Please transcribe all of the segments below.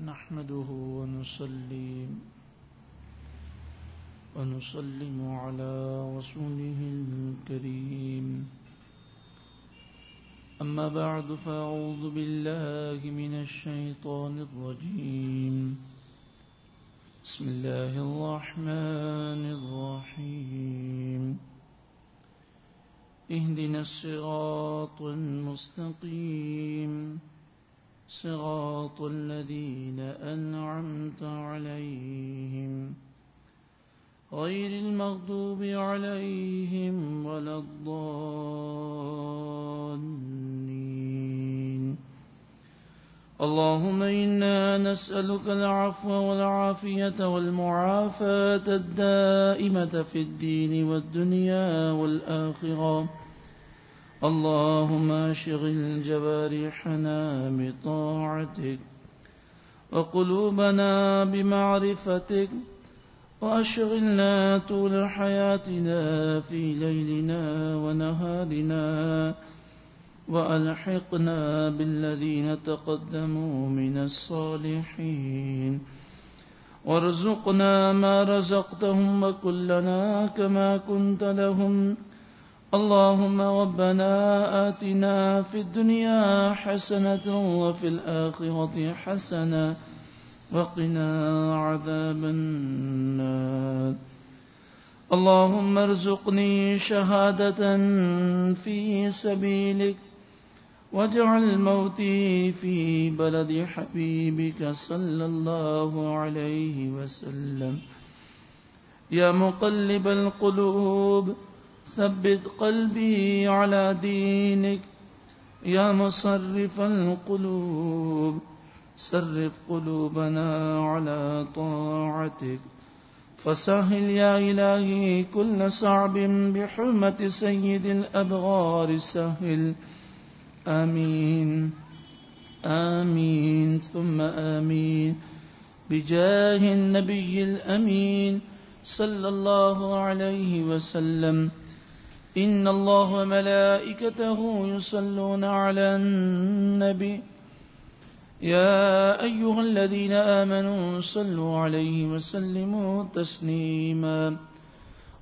نحمده ونصلي ونسلم على رسوله الكريم. أما بعد، فأعوذ بالله من الشيطان الرجيم. بسم الله الرحمن الرحيم. اهدنا الصراط المستقيم. صراط الذين أنعمت عليهم غير المغضوب عليهم ولا الضالين. اللهم إنا نسألك العفو والعافية والمعافاة الدائمة في الدين والدنيا والآخرة. اللهم اشغل جوارحنا بطاعتك وقلوبنا بمعرفتك وأشغلنا طول حياتنا في ليلنا ونهارنا وألحقنا بالذين تقدموا من الصالحين وارزقنا ما رزقتهم وكلنا كما كنت لهم اللهم ربنا آتنا في الدنيا حسنة وفي الآخرة حسنة وقنا عذاب النار. اللهم ارزقني شهادة في سبيلك واجعل موتي في بلد حبيبك صلى الله عليه وسلم. يا مقلب القلوب ثبت قلبي على دينك يا مصرف القلوب. صرف قلوبنا على طاعتك. فسهل يا إلهي كل صعب بحرمة سيد الأبغار سهل آمين. آمين. ثم آمين. بجاه النبي الأمين صلى الله عليه وسلم. إن الله وملائكته يصلون على النبي. يا أيها الذين آمنوا صلوا عليه وسلموا تسليما.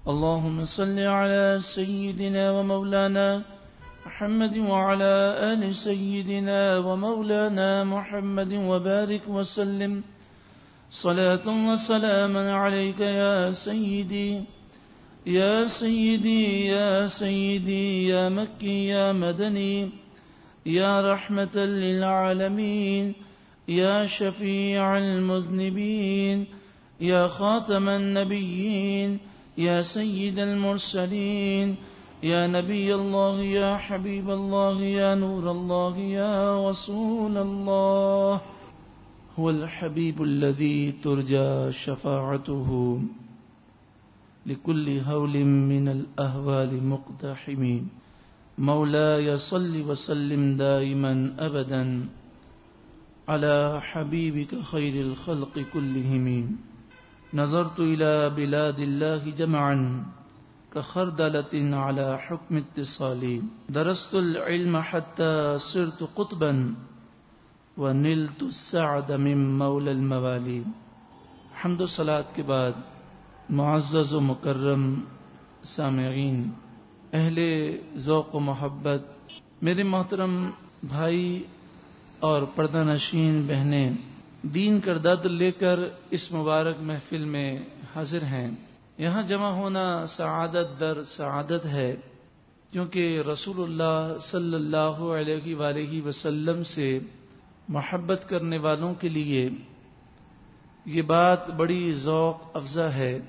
اللهم صل على سيدنا ومولانا محمد وعلى آل سيدنا ومولانا محمد وبارك وسلم. صلاة وسلاما عليك يا سيدي يا سيدي يا سيدي يا مكي يا مدني يا رحمة للعالمين يا شفيع المذنبين يا خاتم النبيين يا سيد المرسلين يا نبي الله يا حبيب الله يا نور الله يا رسول الله هو الحبيب الذي ترجى شفاعته لكل هول من الأهوال مقتحمين. مولاي صل وسلم دائما أبدا على حبيبك خير الخلق كلهم. نظرت إلى بلاد الله جمعا كخردلة على حكم اتصالي درست العلم حتى صرت قطبا ونلت السعد من مولى الموالي. حمد و صلاة کے بعد معزز و مکرم سامعین، اہل ذوق و محبت، میرے محترم بھائی اور پردہ نشین بہنیں، دین کر درد لے کر اس مبارک محفل میں حاضر ہیں۔ یہاں جمع ہونا سعادت در سعادت ہے، کیونکہ رسول اللہ صلی اللہ علیہ وآلہ وسلم سے محبت کرنے والوں کے لیے یہ بات بڑی ذوق افزا ہے۔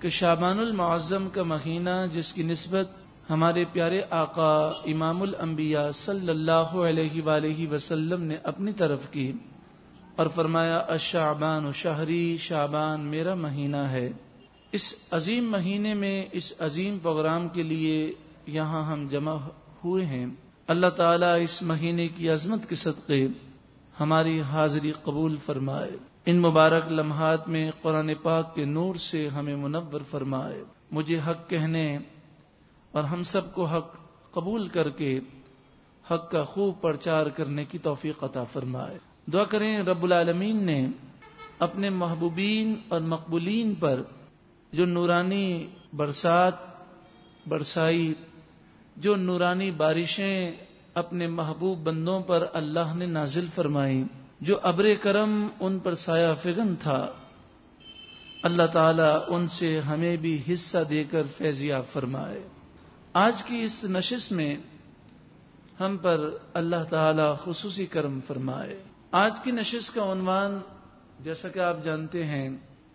کہ شابان المعظم کا مہینہ جس کی نسبت ہمارے پیارے آقا امام الانبیاء صلی اللہ علیہ وآلہ وسلم نے اپنی طرف کی اور فرمایا اشعبان و شہری شابان میرا مہینہ ہے۔ اس عظیم مہینے میں، اس عظیم پروگرام کے لیے یہاں ہم جمع ہوئے ہیں۔ اللہ تعالیٰ اس مہینے کی عظمت کے صدقے ہماری حاضری قبول فرمائے۔ ان مبارک لمحات میں قرآن پاک کے نور سے ہمیں منور فرمائے۔ مجھے حق کہنے اور ہم سب کو حق قبول کر کے حق کا خوب پرچار کرنے کی توفیق عطا فرمائے۔ دعا کریں رب العالمین نے اپنے محبوبین اور مقبولین پر جو نورانی برسات، برسائی، جو نورانی بارشیں اپنے محبوب بندوں پر اللہ نے نازل فرمائی جو ابر کرم ان پر سایہ فگن تھا، اللہ تعالیٰ ان سے ہمیں بھی حصہ دے کر فیضیاب فرمائے۔ آج کی اس نشست میں ہم پر اللہ تعالی خصوصی کرم فرمائے۔ آج کی نشست کا عنوان، جیسا کہ آپ جانتے ہیں،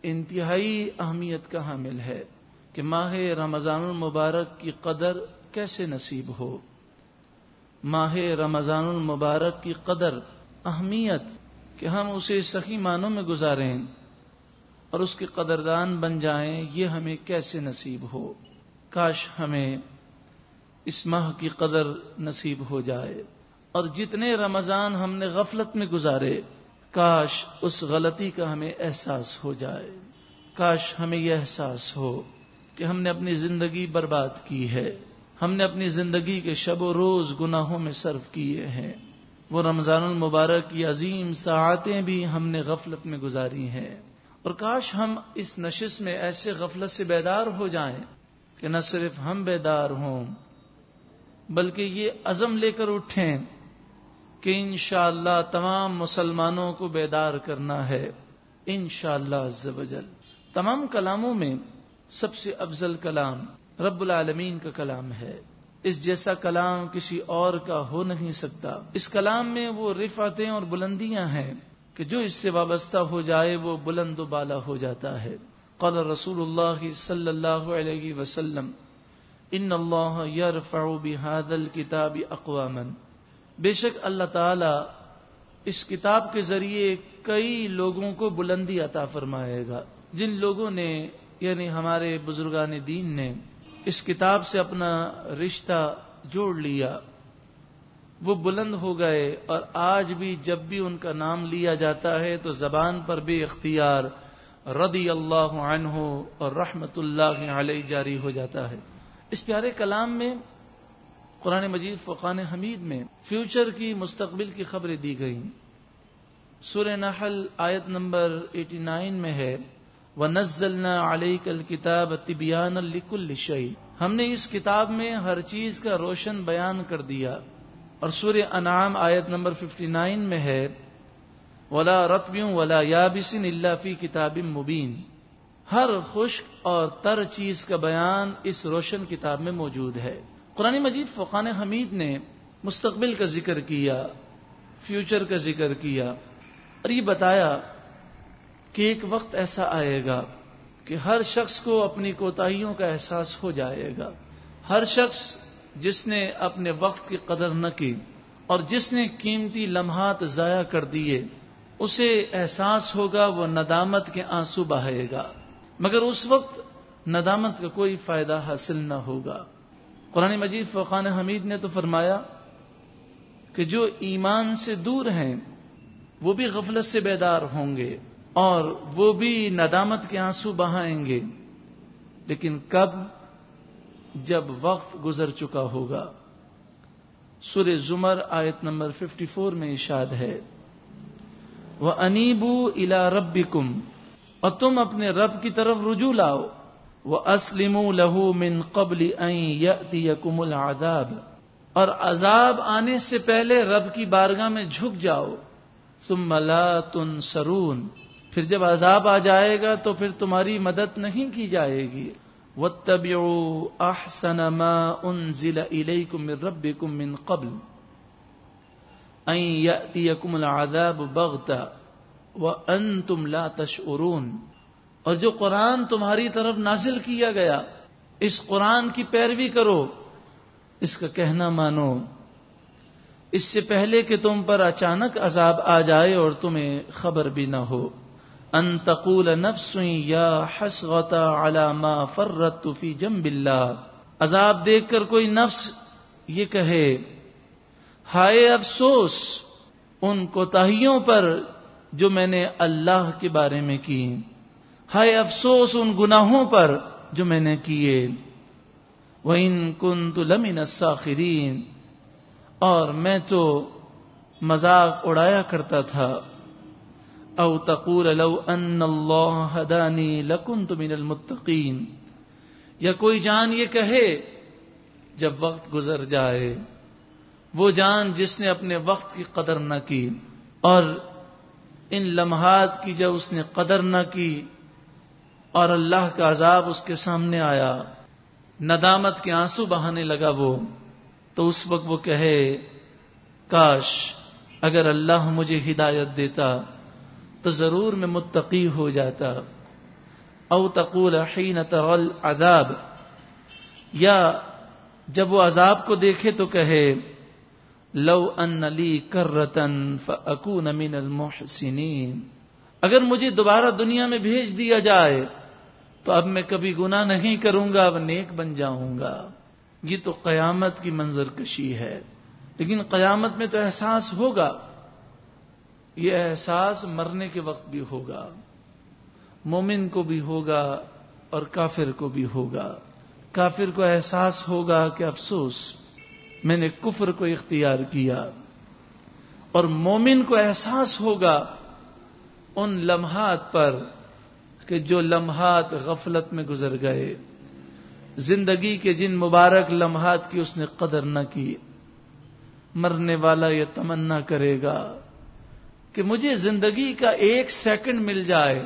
انتہائی اہمیت کا حامل ہے کہ ماہ رمضان المبارک کی قدر کیسے نصیب ہو۔ ماہ رمضان المبارک کی قدر، اہمیت کہ ہم اسے سخی معنوں میں گزاریں اور اس کے قدردان بن جائیں، یہ ہمیں کیسے نصیب ہو؟ کاش ہمیں اس ماہ کی قدر نصیب ہو جائے اور جتنے رمضان ہم نے غفلت میں گزارے، کاش اس غلطی کا ہمیں احساس ہو جائے۔ کاش ہمیں یہ احساس ہو کہ ہم نے اپنی زندگی برباد کی ہے۔ ہم نے اپنی زندگی کے شب و روز گناہوں میں صرف کیے ہیں۔ وہ رمضان المبارک کی عظیم ساعتیں بھی ہم نے غفلت میں گزاری ہیں۔ اور کاش ہم اس نشست میں ایسے غفلت سے بیدار ہو جائیں کہ نہ صرف ہم بیدار ہوں، بلکہ یہ عزم لے کر اٹھیں کہ انشاءاللہ اللہ تمام مسلمانوں کو بیدار کرنا ہے۔ انشاءاللہ شاء اللہ تمام کلاموں میں سب سے افضل کلام رب العالمین کا کلام ہے۔ اس جیسا کلام کسی اور کا ہو نہیں سکتا۔ اس کلام میں وہ رفعتیں اور بلندیاں ہیں کہ جو اس سے وابستہ ہو جائے وہ بلند و بالا ہو جاتا ہے۔ قال رسول اللہ صلی اللہ علیہ وسلم، ان اللہ یرفع بهذا الكتاب اقواما بے شک اللہ تعالی اس کتاب کے ذریعے کئی لوگوں کو بلندی عطا فرمائے گا۔ جن لوگوں نے یعنی ہمارے بزرگان دین نے اس کتاب سے اپنا رشتہ جوڑ لیا۔ وہ بلند ہو گئے اور آج بھی جب بھی ان کا نام لیا جاتا ہے تو زبان پر بے اختیار رضی اللہ عنہ اور رحمت اللہ علیہ جاری ہو جاتا ہے۔ اس پیارے کلام میں، قرآن مجید فقان حمید میں فیوچر کی مستقبل کی خبریں دی گئیں۔ سورہ نحل آیت نمبر 89 میں ہے۔ وہ نزلنا علیہ کل طبیان الکل شعی ہم نے اس کتاب میں ہر چیز کا روشن بیان کر دیا۔ اور سور انعام آیت نمبر 59 میں ہے، ولا رتبیوں ولا یابسن اللہ فی کتاب مبین ہر خشک اور تر چیز کا بیان اس روشن کتاب میں موجود ہے۔ قرآن مجید فقان حمید نے مستقبل کا ذکر کیا فیوچر کا ذکر کیا، اور یہ بتایا کہ ایک وقت ایسا آئے گا کہ ہر شخص کو اپنی کوتاہیوں کا احساس ہو جائے گا۔ ہر شخص جس نے اپنے وقت کی قدر نہ کی اور جس نے قیمتی لمحات ضائع کر دیے، اسے احساس ہوگا وہ ندامت کے آنسو بہائے گا۔ مگر اس وقت ندامت کا کوئی فائدہ حاصل نہ ہوگا۔ قرآن مجید فقان حمید نے تو فرمایا کہ جو ایمان سے دور ہیں، وہ بھی غفلت سے بیدار ہوں گے۔ اور وہ بھی ندامت کے آنسو بہائیں گے۔ لیکن کب؟ جب وقت گزر چکا ہوگا۔ سر زمر آیت نمبر 54 میں اشاد ہے۔ وہ انیبو الا رب اور تم اپنے رب کی طرف رجوع لاؤ۔ وہ اسلم لہو من قبل یکم العذاب۔ اور عذاب آنے سے پہلے رب کی بارگاہ میں جھک جاؤ۔ ثم لا تنصرون۔ پھر جب عذاب آ جائے گا تو پھر تمہاری مدد نہیں کی جائے گی۔ وَاتَّبِعُوا أَحْسَنَ مَا أُنزِلَ إِلَيْكُم مِّن رَّبِّكُم مِّن قَبْلِ أَن يَأْتِيَكُمُ الْعَذَابُ بَغْتَةً وَأَنتُمْ لَا تَشْعُرُونَ۔ اور جو قرآن تمہاری طرف نازل کیا گیا، اس قرآن کی پیروی کرو۔ اس کا کہنا مانو۔ اس سے پہلے کہ تم پر اچانک عذاب آ جائے اور تمہیں خبر بھی نہ ہو۔ ان تقول نفس یا حسغت على ما فرت فی جنب اللہ عذاب دیکھ کر کوئی نفس یہ کہے، ہائے افسوس، ان کوتاہیوں پر جو میں نے اللہ کے بارے میں کی، ہائے افسوس ان گناہوں پر جو میں نے کیے۔ وہ ان کن تو لمن اور میں تو مذاق اڑایا کرتا تھا۔ او تقول لو ان اللہ ہدانی لکنت من المتقین یا کوئی جان یہ کہے، جب وقت گزر جائے، وہ جان جس نے اپنے وقت کی قدر نہ کی اور ان لمحات کی جب اس نے قدر نہ کی اور اللہ کا عذاب اس کے سامنے آیا، ندامت کے آنسو بہانے لگا وہ، تو اس وقت وہ کہے، کاش اگر اللہ مجھے ہدایت دیتا تو ضرور میں متقی ہو جاتا۔ او تقول حین تغل عذاب یا جب وہ عذاب کو دیکھے تو کہے، لو ان لی کرتن فاکون من المحسنین۔ اگر مجھے دوبارہ دنیا میں بھیج دیا جائے، تو اب میں کبھی گناہ نہیں کروں گا، اب نیک بن جاؤں گا۔ یہ تو قیامت کی منظر کشی ہے۔ لیکن قیامت میں تو احساس ہوگا۔ یہ احساس مرنے کے وقت بھی ہوگا، مومن کو بھی ہوگا اور کافر کو بھی ہوگا۔ کافر کو احساس ہوگا کہ افسوس، میں نے کفر کو اختیار کیا۔ اور مومن کو احساس ہوگا ان لمحات پر کہ جو لمحات غفلت میں گزر گئے۔ زندگی کے جن مبارک لمحات کی اس نے قدر نہ کی، مرنے والا یہ تمنا کرے گا۔ کہ مجھے زندگی کا ایک سیکنڈ مل جائے،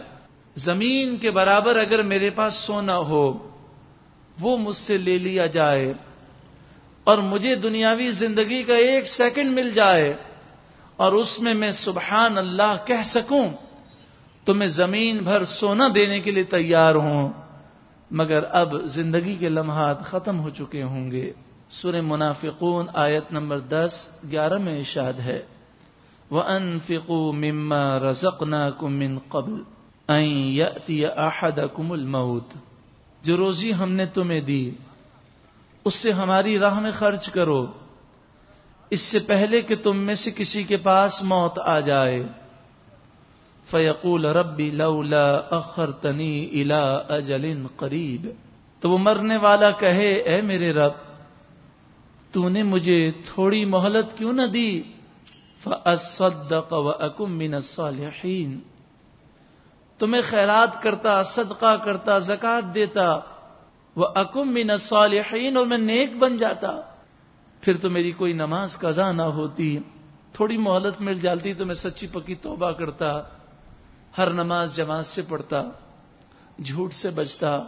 زمین کے برابر اگر میرے پاس سونا ہو، وہ مجھ سے لے لیا جائے اور مجھے دنیاوی زندگی کا ایک سیکنڈ مل جائے اور اس میں میں سبحان اللہ کہہ سکوں تو میں زمین بھر سونا دینے کے لیے تیار ہوں، مگر اب زندگی کے لمحات ختم ہو چکے ہوں گے۔ سر منافقون آیت نمبر دس، گیارہ میں اشاد ہے۔ وہ انفکو مما رزقنا کمن قبل احد کم الموت۔ جو روزی ہم نے تمہیں دی، اس سے ہماری راہ میں خرچ کرو۔ اس سے پہلے کہ تم میں سے کسی کے پاس موت آ جائے۔ فیقول ربی لولا اخر تنی الا اجل قریب تو وہ مرنے والا کہے، اے میرے رب، تو نے مجھے تھوڑی مہلت کیوں نہ دی؟ فصدق وکم من الصالحین تو میں خیرات کرتا، صدقہ کرتا زکات دیتا۔ وہ اکم من الصالحین اور میں نیک بن جاتا۔ پھر تو میری کوئی نماز قضا نہ ہوتی، تھوڑی مہلت مل جاتی تو میں سچی پکی توبہ کرتا۔ ہر نماز جماعت سے پڑھتا، جھوٹ سے بچتا،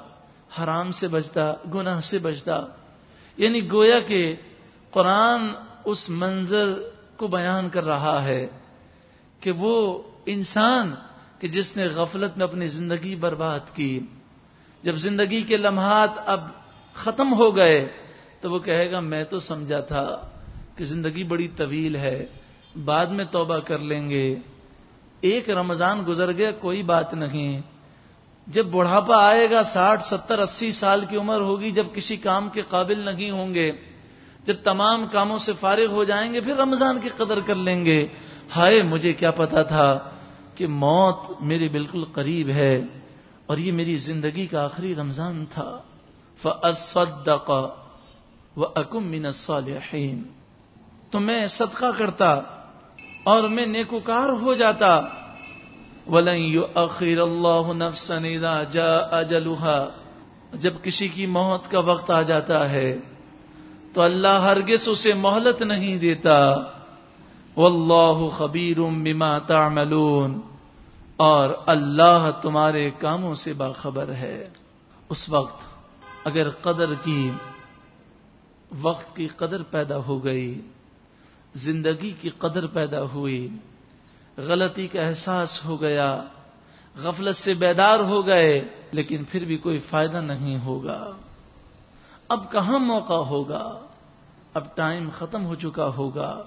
حرام سے بچتا، گناہ سے بچتا۔ یعنی گویا کہ قرآن اس منظر کو بیان کر رہا ہے کہ وہ انسان کہ جس نے غفلت میں اپنی زندگی برباد کی، جب زندگی کے لمحات اب ختم ہو گئے تو وہ کہے گا، میں تو سمجھا تھا کہ زندگی بڑی طویل ہے، بعد میں توبہ کر لیں گے۔ ایک رمضان گزر گیا، کوئی بات نہیں۔ جب بڑھاپا آئے گا، ساٹھ، ستر، اسی سال کی عمر ہوگی، جب کسی کام کے قابل نہیں ہوں گے۔ جب تمام کاموں سے فارغ ہو جائیں گے، پھر رمضان کی قدر کر لیں گے۔ ہائے، مجھے کیا پتا تھا کہ موت میرے بالکل قریب ہے اور یہ میری زندگی کا آخری رمضان تھا۔ فصدق و اکم من الصالحین تو میں صدقہ کرتا اور میں نیکوکار ہو جاتا۔ ولن اخیر اللہ نفسا اذا جاء اجلها جب کسی کی موت کا وقت آ جاتا ہے تو اللہ ہرگز اسے مہلت نہیں دیتا۔ واللہ خبیر بما تعملون۔ اور اللہ تمہارے کاموں سے باخبر ہے۔ اس وقت اگر قدر کی وقت کی قدر پیدا ہو گئی، زندگی کی قدر پیدا ہوئی، غلطی کا احساس ہو گیا، غفلت سے بیدار ہو گئے، لیکن پھر بھی کوئی فائدہ نہیں ہوگا۔ اب کہاں موقع ہوگا؟ اب ٹائم ختم ہو چکا ہوگا۔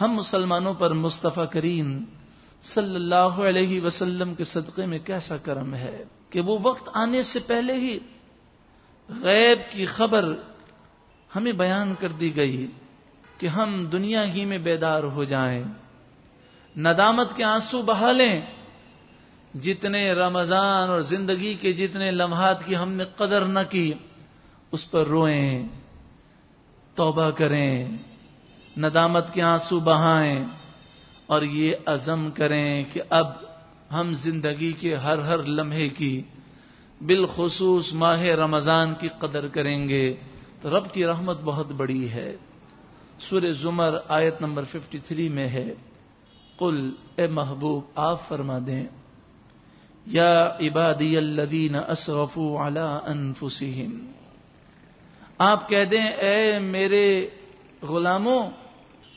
ہم مسلمانوں پر مصطفیٰ کریم صلی اللہ علیہ وسلم کے صدقے میں کیسا کرم ہے کہ وہ وقت آنے سے پہلے ہی غیب کی خبر ہمیں بیان کر دی گئی کہ ہم دنیا ہی میں بیدار ہو جائیں۔ ندامت کے آنسو بہا لیں۔ جتنے رمضان اور زندگی کے جتنے لمحات کی ہم نے قدر نہ کی۔ اس پر روئیں، توبہ کریں، ندامت کے آنسو بہائیں اور یہ عزم کریں کہ اب ہم زندگی کے ہر ہر لمحے کی بالخصوص ماہ رمضان کی قدر کریں گے تو رب کی رحمت بہت بڑی ہے۔ سور زمر آیت نمبر 53 میں ہے۔ قل، اے محبوب، آپ فرما دیں۔ یا عبادی الذین اسرفوا علی انفسهم آپ کہہ دیں، اے میرے غلاموں،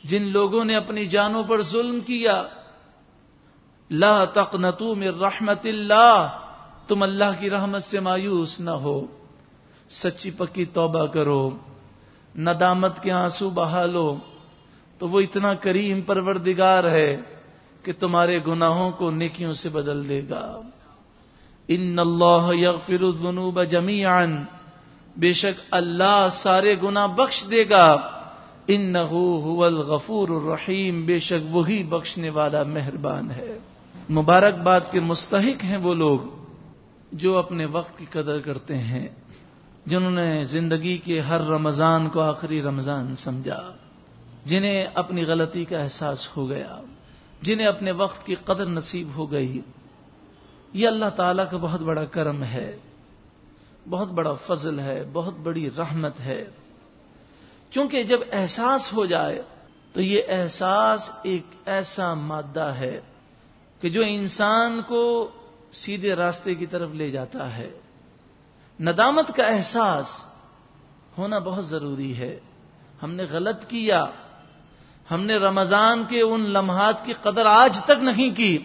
جن لوگوں نے اپنی جانوں پر ظلم کیا، لا تقنطوا من رحمت اللہ، تم اللہ کی رحمت سے مایوس نہ ہو، سچی پکی توبہ کرو، ندامت کے آنسو بہا لو، تو وہ اتنا کریم پروردگار ہے کہ تمہارے گناہوں کو نیکیوں سے بدل دے گا. ان اللہ یغفر الذنوب جمیعا بے شک اللہ سارے گناہ بخش دے گا۔ ان الغفور الرحیم۔ بے شک وہی بخشنے والا مہربان ہے۔ مبارکباد کے مستحق ہیں وہ لوگ جو اپنے وقت کی قدر کرتے ہیں، جنہوں نے زندگی کے ہر رمضان کو آخری رمضان سمجھا۔ جنہیں اپنی غلطی کا احساس ہو گیا۔ جنہیں اپنے وقت کی قدر نصیب ہو گئی۔ یہ اللہ تعالیٰ کا بہت بڑا کرم ہے۔ بہت بڑا فضل ہے، بہت بڑی رحمت ہے۔ کیونکہ جب احساس ہو جائے، تو یہ احساس ایک ایسا مادہ ہے کہ جو انسان کو سیدھے راستے کی طرف لے جاتا ہے۔ ندامت کا احساس ہونا بہت ضروری ہے۔ ہم نے غلط کیا۔ ہم نے رمضان کے ان لمحات کی قدر آج تک نہیں کی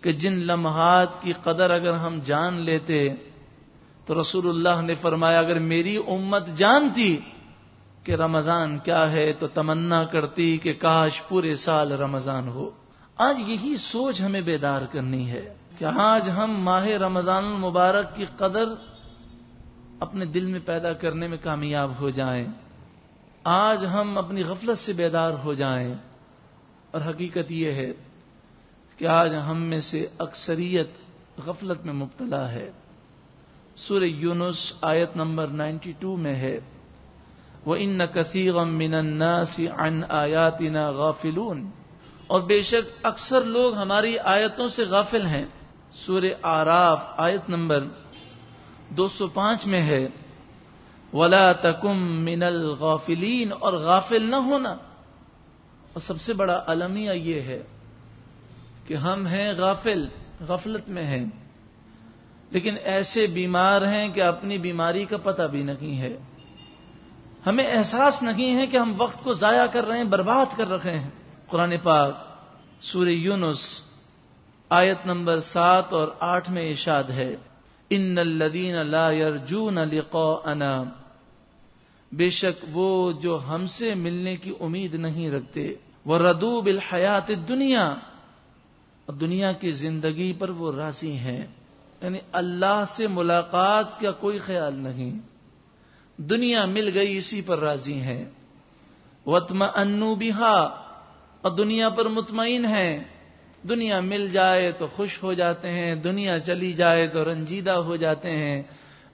کہ جن لمحات کی قدر اگر ہم جان لیتے تو رسول اللہ نے فرمایا، اگر میری امت جانتی کہ رمضان کیا ہے، تو تمنا کرتی کہ کاش پورے سال رمضان ہو۔ آج یہی سوچ ہمیں بیدار کرنی ہے کہ آج ہم ماہ رمضان المبارک کی قدر اپنے دل میں پیدا کرنے میں کامیاب ہو جائیں۔ آج ہم اپنی غفلت سے بیدار ہو جائیں۔ اور حقیقت یہ ہے کہ آج ہم میں سے اکثریت غفلت میں مبتلا ہے۔ سور یونس آیت نمبر نائنٹی ٹو میں ہے۔ وہ ان کثیر ان آیاتنا غافلون۔ اور بے شک اکثر لوگ ہماری آیتوں سے غافل ہیں۔ سور آراف آیت نمبر دو سو پانچ میں ہے۔ ولا تکم من الغافلین اور غافل نہ ہونا۔ اور سب سے بڑا المیہ یہ ہے کہ ہم ہیں غافل، غفلت میں ہیں۔ لیکن ایسے بیمار ہیں کہ اپنی بیماری کا پتہ بھی نہیں ہے۔ ہمیں احساس نہیں ہے کہ ہم وقت کو ضائع کر رہے ہیں، برباد کر رکھے ہیں۔ قرآن پاک سور یونس آیت نمبر سات اور آٹھ میں ارشاد ہے، ان الدین یرجون لقاءنا بے شک وہ جو ہم سے ملنے کی امید نہیں رکھتے۔ وہ ردوب الحیات دنیا اور دنیا کی زندگی پر وہ راضی ہیں۔ یعنی اللہ سے ملاقات کا کوئی خیال نہیں۔ دنیا مل گئی اسی پر راضی ہیں۔ وتم انو بہا اور دنیا پر مطمئن ہے دنیا مل جائے تو خوش ہو جاتے ہیں۔ دنیا چلی جائے تو رنجیدہ ہو جاتے ہیں۔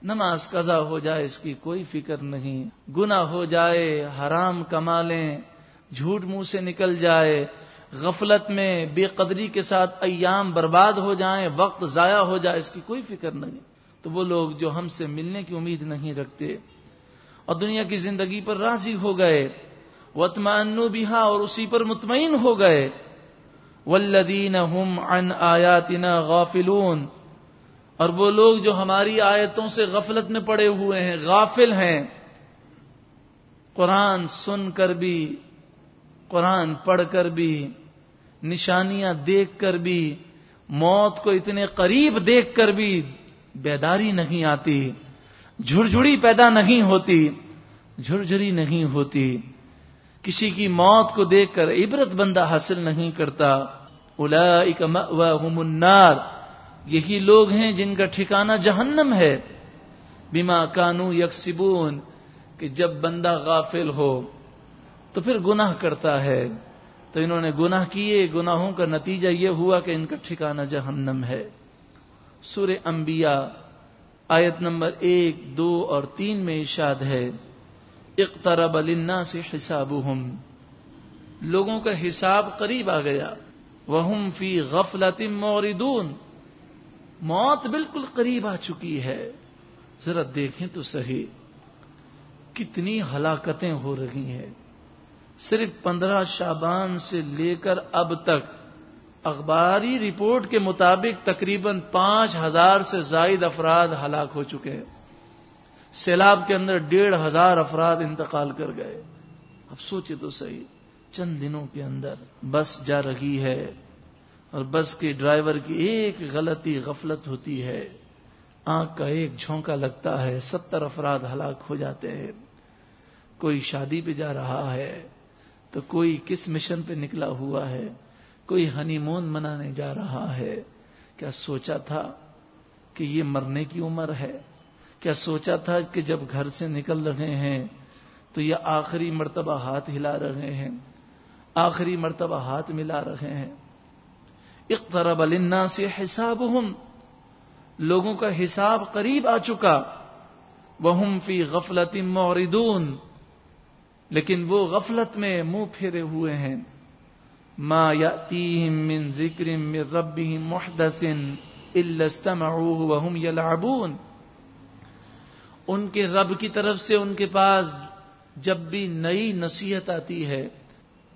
نماز قضا ہو جائے اس کی کوئی فکر نہیں۔ گنا ہو جائے، حرام کما لیں۔ جھوٹ منہ سے نکل جائے۔ غفلت میں، بے قدری کے ساتھ ایام برباد ہو جائیں، وقت ضائع ہو جائے، اس کی کوئی فکر نہیں۔ تو وہ لوگ جو ہم سے ملنے کی امید نہیں رکھتے اور دنیا کی زندگی پر راضی ہو گئے وطمانو بہا اور اسی پر مطمئن ہو گئے۔ ولدین ہم ان آیاتنا غافلون۔ اور وہ لوگ جو ہماری آیتوں سے غفلت میں پڑے ہوئے ہیں، غافل ہیں۔ قرآن سن کر بھی قرآن پڑھ کر بھی، نشانیاں دیکھ کر بھی، موت کو اتنے قریب دیکھ کر بھی بیداری نہیں آتی جھڑجھڑی پیدا نہیں ہوتی، جھرجھری نہیں ہوتی۔ کسی کی موت کو دیکھ کر عبرت بندہ حاصل نہیں کرتا۔ النار۔ یہی لوگ ہیں جن کا ٹھکانہ جہنم ہے۔ بیما کانو یکسبون، کہ جب بندہ غافل ہو تو پھر گناہ کرتا ہے۔ تو انہوں نے گناہ کیے، گناہوں کا نتیجہ یہ ہوا کہ ان کا ٹھکانہ جہنم ہے۔ سور انبیاء آیت نمبر ایک، دو اور تین میں ارشاد ہے، اقترب النا سے حساب لوگوں کا حساب قریب آ گیا۔ وہ فی غفلت موردون موت بالکل قریب آ چکی ہے۔ ذرا دیکھیں تو صحیح۔ کتنی ہلاکتیں ہو رہی ہیں۔ صرف پندرہ شابان سے لے کر اب تک اخباری رپورٹ کے مطابق تقریباً پانچ ہزار سے زائد افراد ہلاک ہو چکے ہیں۔ سیلاب کے اندر ڈیڑھ ہزار افراد انتقال کر گئے۔ اب سوچے تو صحیح، چند دنوں کے اندر بس جا رہی ہے اور بس کے ڈرائیور کی ایک غلطی غفلت ہوتی ہے۔ آنکھ کا ایک جھونکا لگتا ہے، ستر افراد ہلاک ہو جاتے ہیں۔ کوئی شادی پہ جا رہا ہے۔ تو کوئی کس مشن پہ نکلا ہوا ہے؟ کوئی ہنی مون منانے جا رہا ہے؟ کیا سوچا تھا کہ یہ مرنے کی عمر ہے؟ کیا سوچا تھا کہ جب گھر سے نکل رہے ہیں تو یہ آخری مرتبہ ہاتھ ہلا رہے ہیں؟ آخری مرتبہ ہاتھ ملا رہے ہیں۔ اقترب النا سے حساب لوگوں کا حساب قریب آ چکا۔ وہ فی غفلت موردون لیکن وہ غفلت میں منہ پھیرے ہوئے ہیں۔ ما یاتیہم من ذکر من ربہم محدث الا استمعوه وهم يلعبون۔ ان کے رب کی طرف سے ان کے پاس جب بھی نئی نصیحت آتی ہے،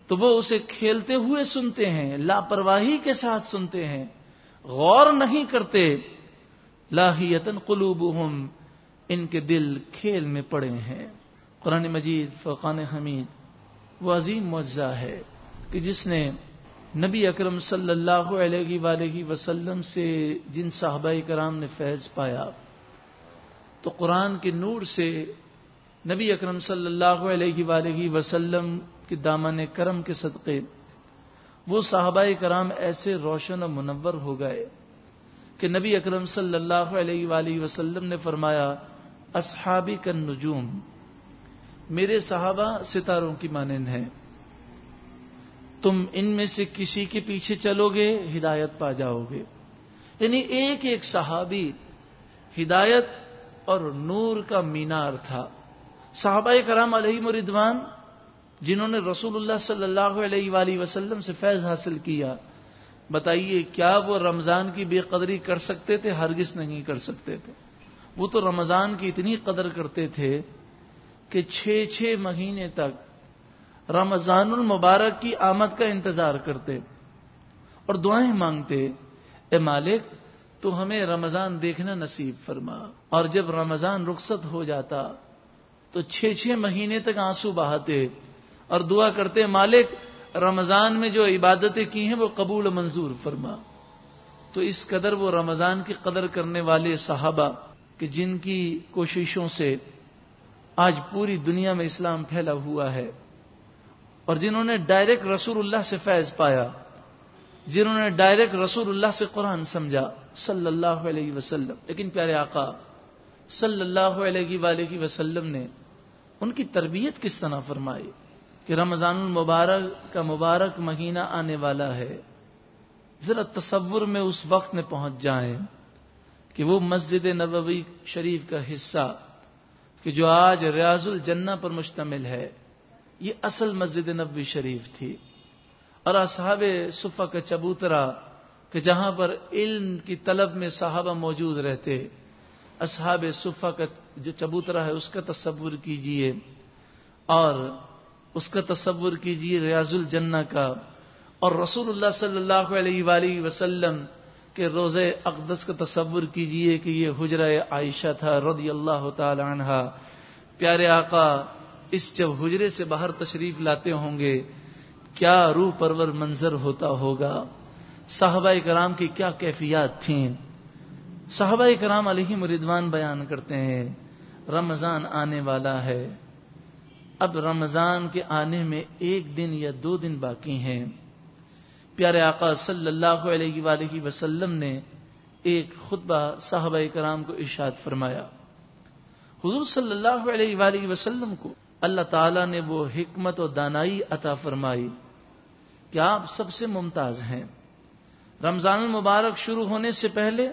تو وہ اسے کھیلتے ہوئے سنتے ہیں، لاپرواہی کے ساتھ سنتے ہیں۔ غور نہیں کرتے۔ لاہیتن قلوبہم، ان کے دل کھیل میں پڑے ہیں۔ قرآن مجید فقان حمید۔ وہ عظیم معجزہ ہے کہ جس نے نبی اکرم صلی اللہ علیہ وآلہ وسلم سے جن صحابہ کرام نے فیض پایا، تو قرآن کے نور سے نبی اکرم صلی اللہ علیہ وآلہ وسلم کے دامن کرم کے صدقے، وہ صحابہ کرام ایسے روشن و منور ہو گئے کہ نبی اکرم صلی اللہ علیہ وآلہ وسلم نے فرمایا اصحابی کا نجوم میرے صحابہ ستاروں کی مانند ہیں۔ تم ان میں سے کسی کے پیچھے چلو گے، ہدایت پا جاؤ گے۔ یعنی ایک ایک صحابی ہدایت اور نور کا مینار تھا۔ صحابہ کرام علیہ مردوان جنہوں نے رسول اللہ صلی اللہ علیہ وآلہ وسلم سے فیض حاصل کیا، بتائیے کیا وہ رمضان کی بے قدری کر سکتے تھے؟ ہرگز نہیں کر سکتے تھے۔ وہ تو رمضان کی اتنی قدر کرتے تھے۔ کہ چھ چھ مہینے تک رمضان المبارک کی آمد کا انتظار کرتے اور دعائیں مانگتے، اے مالک، تو ہمیں رمضان دیکھنا نصیب فرما۔ اور جب رمضان رخصت ہو جاتا، تو چھ چھ مہینے تک آنسو بہاتے اور دعا کرتے، مالک، رمضان میں جو عبادتیں کی ہیں، وہ قبول منظور فرما۔ تو اس قدر وہ رمضان کی قدر کرنے والے صحابہ کہ جن کی کوششوں سے آج پوری دنیا میں اسلام پھیلا ہوا ہے۔ اور جنہوں نے ڈائریکٹ رسول اللہ سے فیض پایا، جنہوں نے ڈائریکٹ رسول اللہ سے قرآن سمجھا، صلی اللہ علیہ وسلم۔ لیکن پیارے آقا، صلی اللہ علیہ وآلہ وسلم نے ان کی تربیت کس طرح فرمائی کہ رمضان المبارک کا مبارک مہینہ آنے والا ہے؟ ذرا تصور میں اس وقت میں پہنچ جائیں کہ وہ مسجد نبوی شریف کا حصہ کہ جو آج ریاض الجنہ پر مشتمل ہے، یہ اصل مسجد نبوی شریف تھی۔ اور اصحاب صفا کا چبوترا کہ جہاں پر علم کی طلب میں صحابہ موجود رہتے، اصحاب صفا کا جو چبوترا ہے، اس کا تصور کیجیے۔ اور اس کا تصور کیجیے ریاض الجنہ کا۔ اور رسول اللہ صلی اللہ علیہ وآلہ وسلم کہ روز اقدس کا تصور کیجیے کہ یہ حجرہ عائشہ تھا رضی اللہ تعالی عنہ۔ پیارے آقا، اس جب حجرے سے باہر تشریف لاتے ہوں گے، کیا روح پرور منظر ہوتا ہوگا؟ صحابہ کرام کی کیا کیفیات تھیں؟ صحابہ کرام علیہ مردوان بیان کرتے ہیں، رمضان آنے والا ہے۔ اب رمضان کے آنے میں ایک دن یا دو دن باقی ہیں۔ پیارے آقا صلی اللہ علیہ وآلہ وسلم نے ایک خطبہ صحابہ کرام کو ارشاد فرمایا۔ حضور صلی اللہ علیہ وآلہ وسلم کو اللہ تعالی نے وہ حکمت و دانائی عطا فرمائی کہ آپ سب سے ممتاز ہیں۔ رمضان المبارک شروع ہونے سے پہلے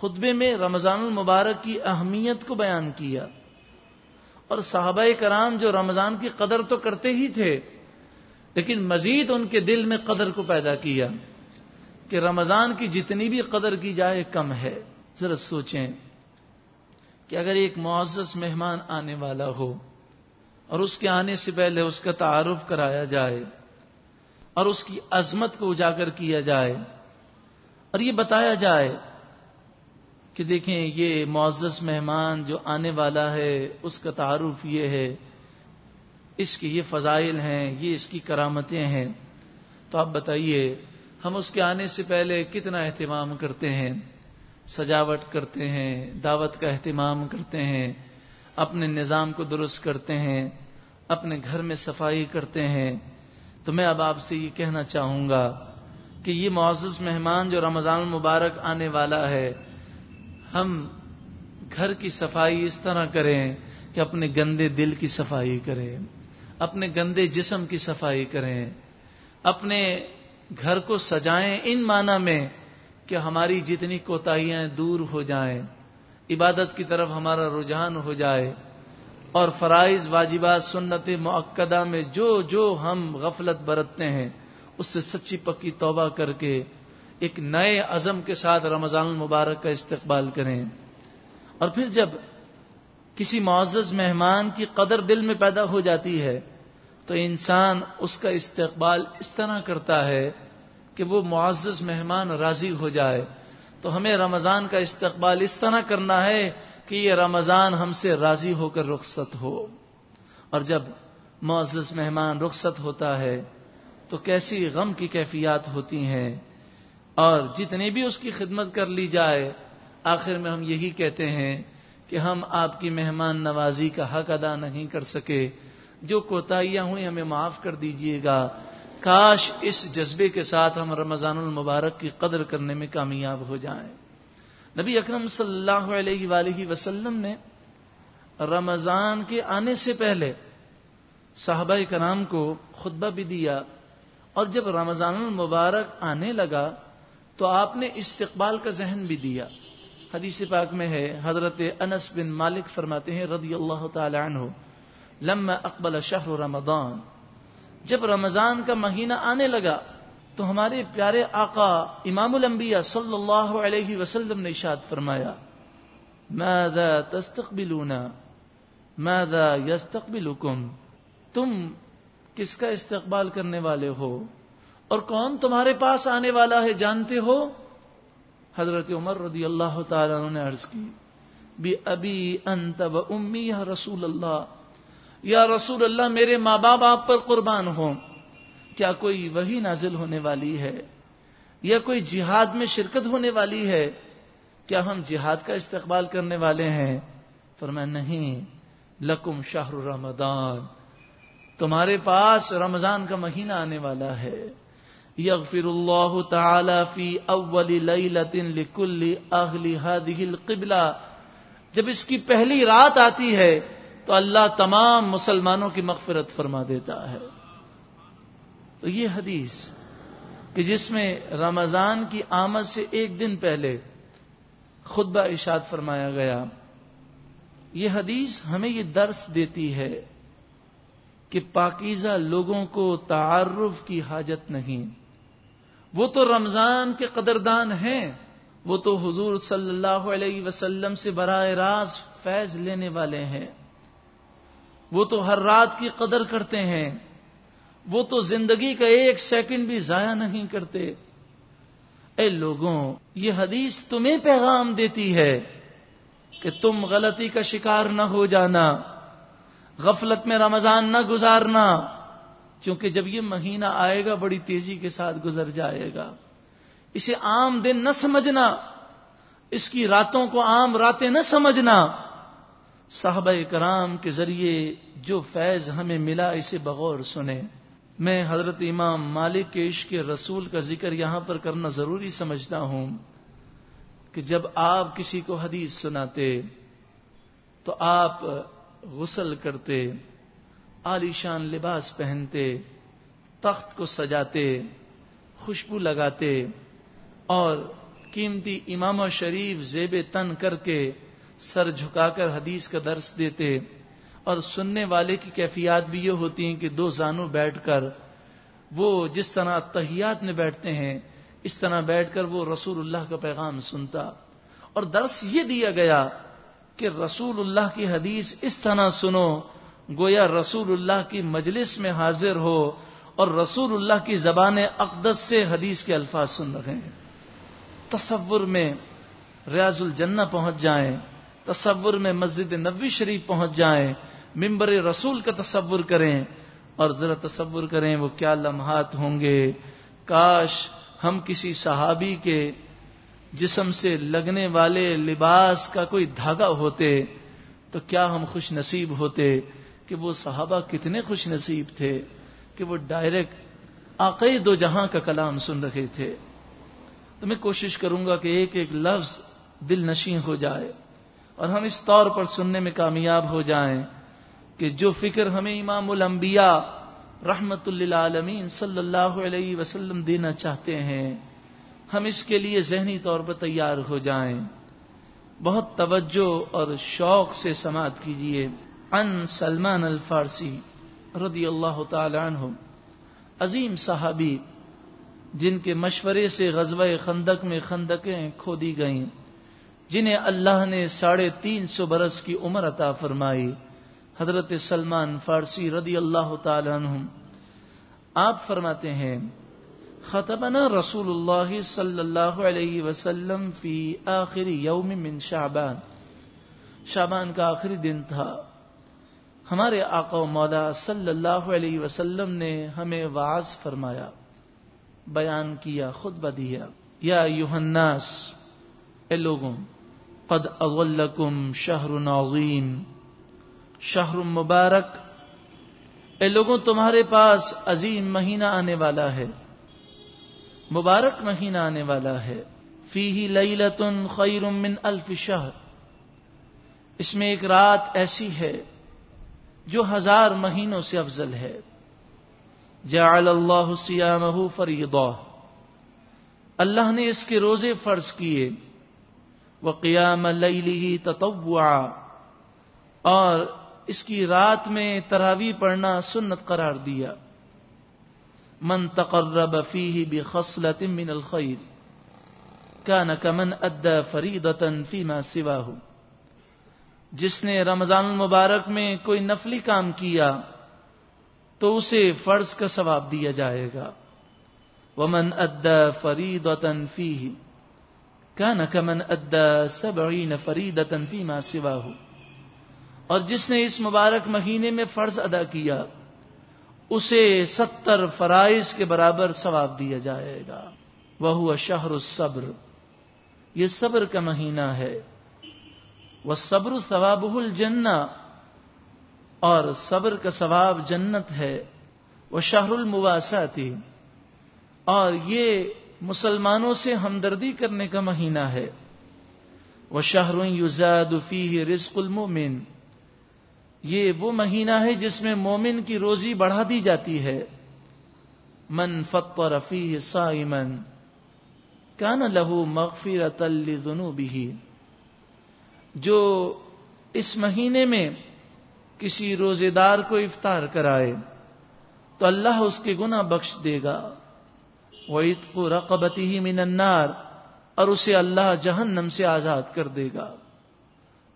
خطبے میں رمضان المبارک کی اہمیت کو بیان کیا اور صحابہ کرام جو رمضان کی قدر تو کرتے ہی تھے لیکن مزید ان کے دل میں قدر کو پیدا کیا کہ رمضان کی جتنی بھی قدر کی جائے کم ہے۔ ذرا سوچیں کہ اگر ایک معزز مہمان آنے والا ہو اور اس کے آنے سے پہلے اس کا تعارف کرایا جائے اور اس کی عظمت کو اجاگر کیا جائے اور یہ بتایا جائے کہ دیکھیں یہ معزز مہمان جو آنے والا ہے اس کا تعارف یہ ہے اس کی یہ فضائل ہیں، یہ اس کی کرامتیں ہیں۔ تو آپ بتائیے، ہم اس کے آنے سے پہلے کتنا اہتمام کرتے ہیں؟ سجاوٹ کرتے ہیں، دعوت کا اہتمام کرتے ہیں، اپنے نظام کو درست کرتے ہیں، اپنے گھر میں صفائی کرتے ہیں۔ تو میں اب آپ سے یہ کہنا چاہوں گا کہ یہ معزز مہمان جو رمضان المبارک آنے والا ہے، ہم گھر کی صفائی اس طرح کریں کہ اپنے گندے دل کی صفائی کریں۔ اپنے گندے جسم کی صفائی کریں، اپنے گھر کو سجائیں ان معنی میں کہ ہماری جتنی کوتاہیاں دور ہو جائیں، عبادت کی طرف ہمارا رجحان ہو جائے، اور فرائض، واجبات سنت معقدہ میں جو جو ہم غفلت برتتے ہیں، اس سے سچی پکی توبہ کر کے ایک نئے عزم کے ساتھ رمضان المبارک کا استقبال کریں۔ اور پھر جب کسی معزز مہمان کی قدر دل میں پیدا ہو جاتی ہے تو انسان اس کا استقبال اس طرح کرتا ہے کہ وہ معزز مہمان راضی ہو جائے۔ تو ہمیں رمضان کا استقبال اس طرح کرنا ہے کہ یہ رمضان ہم سے راضی ہو کر رخصت ہو۔ اور جب معزز مہمان رخصت ہوتا ہے تو کیسی غم کی کیفیات ہوتی ہیں۔ اور جتنی بھی اس کی خدمت کر لی جائے، آخر میں ہم یہی کہتے ہیں کہ ہم آپ کی مہمان نوازی کا حق ادا نہیں کر سکے۔ جو کوتاہیاں ہوئی ہمیں معاف کر دیجیے گا۔ کاش اس جذبے کے ساتھ ہم رمضان المبارک کی قدر کرنے میں کامیاب ہو جائیں۔ نبی اکرم صلی اللہ علیہ وآلہ وسلم نے رمضان کے آنے سے پہلے صحابہ کرام کو خطبہ بھی دیا اور جب رمضان المبارک آنے لگا تو آپ نے استقبال کا ذہن بھی دیا۔ حدیث پاک میں ہے، حضرت انس بن مالک فرماتے ہیں رضی اللہ تعالی عنہ، لما اقبل شہر رمضان، جب رمضان کا مہینہ آنے لگا تو ہمارے پیارے آقا امام الانبیاء صلی اللہ علیہ وسلم نے اشاد فرمایا، ماذا تستقبلون؟ ماذا يستقبلكم تم کس کا استقبال کرنے والے ہو؟ اور کون تمہارے پاس آنے والا ہے، جانتے ہو؟ حضرت عمر رضی اللہ تعالی نے عرض کی بھی ابھی انت و امی یا رسول اللہ؟ یا رسول اللہ، میرے ماں باپ آپ پر قربان ہوں۔ کیا کوئی وہی نازل ہونے والی ہے؟ یا کوئی جہاد میں شرکت ہونے والی ہے؟ کیا ہم جہاد کا استقبال کرنے والے ہیں؟ فرمایا، نہیں، لکم شاہ رمضان۔ تمہارے پاس رمضان کا مہینہ آنے والا ہے۔ یغفر اللہ تعالی فی اول لیلت لکل اہل هذه القبلہ جب اس کی پہلی رات آتی ہے، تو اللہ تمام مسلمانوں کی مغفرت فرما دیتا ہے۔ تو یہ حدیث کہ جس میں رمضان کی آمد سے ایک دن پہلے خطبہ اشاد فرمایا گیا، یہ حدیث ہمیں یہ درس دیتی ہے کہ پاکیزہ لوگوں کو تعارف کی حاجت نہیں۔ وہ تو رمضان کے قدردان ہیں، وہ تو حضور صلی اللہ علیہ وسلم سے براہ راست فیض لینے والے ہیں۔ وہ تو ہر رات کی قدر کرتے ہیں۔ وہ تو زندگی کا ایک سیکنڈ بھی ضائع نہیں کرتے۔ اے لوگوں، یہ حدیث تمہیں پیغام دیتی ہے کہ تم غلطی کا شکار نہ ہو جانا، غفلت میں رمضان نہ گزارنا۔ کیونکہ جب یہ مہینہ آئے گا، بڑی تیزی کے ساتھ گزر جائے گا۔ اسے عام دن نہ سمجھنا، اس کی راتوں کو عام راتیں نہ سمجھنا۔ صحابہ کرام کے ذریعے جو فیض ہمیں ملا، اسے بغور سنیں۔ میں حضرت امام مالک کے عشق رسول کا ذکر یہاں پر کرنا ضروری سمجھتا ہوں کہ جب آپ کسی کو حدیث سناتے تو آپ غسل کرتے۔ عالیشان لباس پہنتے، تخت کو سجاتے، خوشبو لگاتے اور قیمتی امام و شریف زیب تن کر کے سر جھکا کر حدیث کا درس دیتے اور سننے والے کی کیفیات بھی یہ ہوتی ہیں کہ دو زانو بیٹھ کر وہ جس طرح تحیات میں بیٹھتے ہیں، اس طرح بیٹھ کر وہ رسول اللہ کا پیغام سنتا۔ اور درس یہ دیا گیا کہ رسول اللہ کی حدیث اس طرح سنو گویا رسول اللہ کی مجلس میں حاضر ہو اور رسول اللہ کی زبان اقدس سے حدیث کے الفاظ سن رہے ہیں۔ تصور میں ریاض الجنہ پہنچ جائیں، تصور میں مسجد نبوی شریف پہنچ جائیں ممبر رسول کا تصور کریں اور ذرا تصور کریں وہ کیا لمحات ہوں گے۔ کاش ہم کسی صحابی کے جسم سے لگنے والے لباس کا کوئی دھاگا ہوتے تو کیا ہم خوش نصیب ہوتے۔ کہ وہ صحابہ کتنے خوش نصیب تھے کہ وہ ڈائریکٹ آقئی دو جہاں کا کلام سن رہے تھے۔ تو میں کوشش کروں گا کہ ایک ایک لفظ دل نشین ہو جائے اور ہم اس طور پر سننے میں کامیاب ہو جائیں کہ جو فکر ہمیں امام الانبیاء رحمت للعالمین صلی اللہ علیہ وسلم دینا چاہتے ہیں، ہم اس کے لیے ذہنی طور پر تیار ہو جائیں۔ بہت توجہ اور شوق سے سماعت کیجیے ان سلمان الفارسی رضی اللہ تعالی عنہ، عظیم صحابی، جن کے مشورے سے غزوہ خندق میں خندقیں کھودی گئیں، جنہیں اللہ نے ساڑھے تین سو برس کی عمر عطا فرمائی۔ حضرت سلمان فارسی رضی اللہ تعالی عنہ، آپ فرماتے ہیں، خطبنا رسول اللہ صلی اللہ علیہ وسلم فی آخری یوم من شعبان. شعبان کا آخری دن تھا۔ ہمارے آقا و مولا صلی اللہ علیہ وسلم نے ہمیں واز فرمایا، بیان کیا خود بدیا یا یوہناس اے لوگوں، قد اغلکم شہر نعظیم شہر مبارک۔ اے لوگوں، تمہارے پاس عظیم مہینہ آنے والا ہے، مبارک مہینہ آنے والا ہے۔ فی ہی لئی خیر من الف شہر۔ اس میں ایک رات ایسی ہے جو ہزار مہینوں سے افضل ہے۔ جعل اللہ سیامہ فریضہ۔ اللہ نے اس کے روزے فرض کیے۔ وہ قیام لئی اور اس کی رات میں تراوی پڑھنا سنت قرار دیا۔ من تقرب فيه بخصلة من الخير كان كمن أدى فريضة فيما سواه جس نے رمضان المبارک میں کوئی نفلی کام کیا تو اسے فرض کا ثواب دیا جائے گا۔ ومن ادا فرید فی کا نمن ادا سبعین فرید فی ما سوا اور جس نے اس مبارک مہینے میں فرض ادا کیا، اسے ستر فرائض کے برابر ثواب دیا جائے گا۔ وہ شہر الصبر، یہ صبر کا مہینہ ہے۔ وہ صبر ثواب الجنہ، اور صبر کا ثواب جنت ہے وہ شہر المواساتی، اور یہ مسلمانوں سے ہمدردی کرنے کا مہینہ ہے وہ شہر یوزاد فی رزق المومن یہ وہ مہینہ ہے جس میں مومن کی روزی بڑھا دی جاتی ہے، من فطر رفیع سائمن کان لہو مغفرت بھی جو اس مہینے میں کسی روزے دار کو افطار کرائے، تو اللہ اس کے گنا بخش دے گا۔ وہ عید کو رقبتی ہی من النار، اور اسے اللہ جہنم سے آزاد کر دے گا۔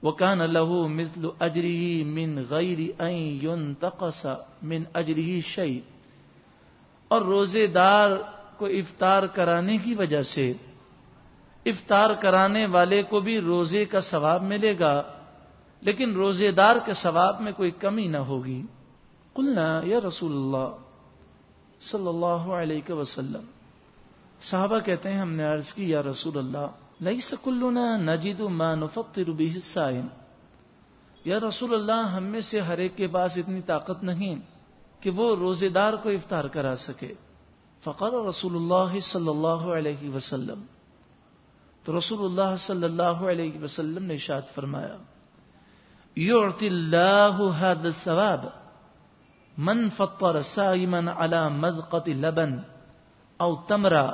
وہ کان لہو مثل اجری من غیر این تقسا من اجری شعی اور روزے دار کو افطار کرانے کی وجہ سے افطار کرانے والے کو بھی روزے کا ثواب ملے گا، لیکن روزے دار کے ثواب میں کوئی کمی نہ ہوگی۔ قلنا یا رسول اللہ صلی اللہ علیہ وسلم، صحابہ کہتے ہیں، ہم نے عرض کی، یا رسول اللہ نہیں سکلنا نجید ما نفطر به الصائم یا رسول اللہ، ہم میں سے ہر ایک کے پاس اتنی طاقت نہیں کہ وہ روزے دار کو افطار کرا سکے۔ فقر رسول اللہ صلی اللہ علیہ وسلم۔ تو رسول اللہ صلی اللہ علیہ وسلم نے اشاد فرمایا یعطی اللہ هذا الثواب من فطر سائما على مذقت لبن او تمرا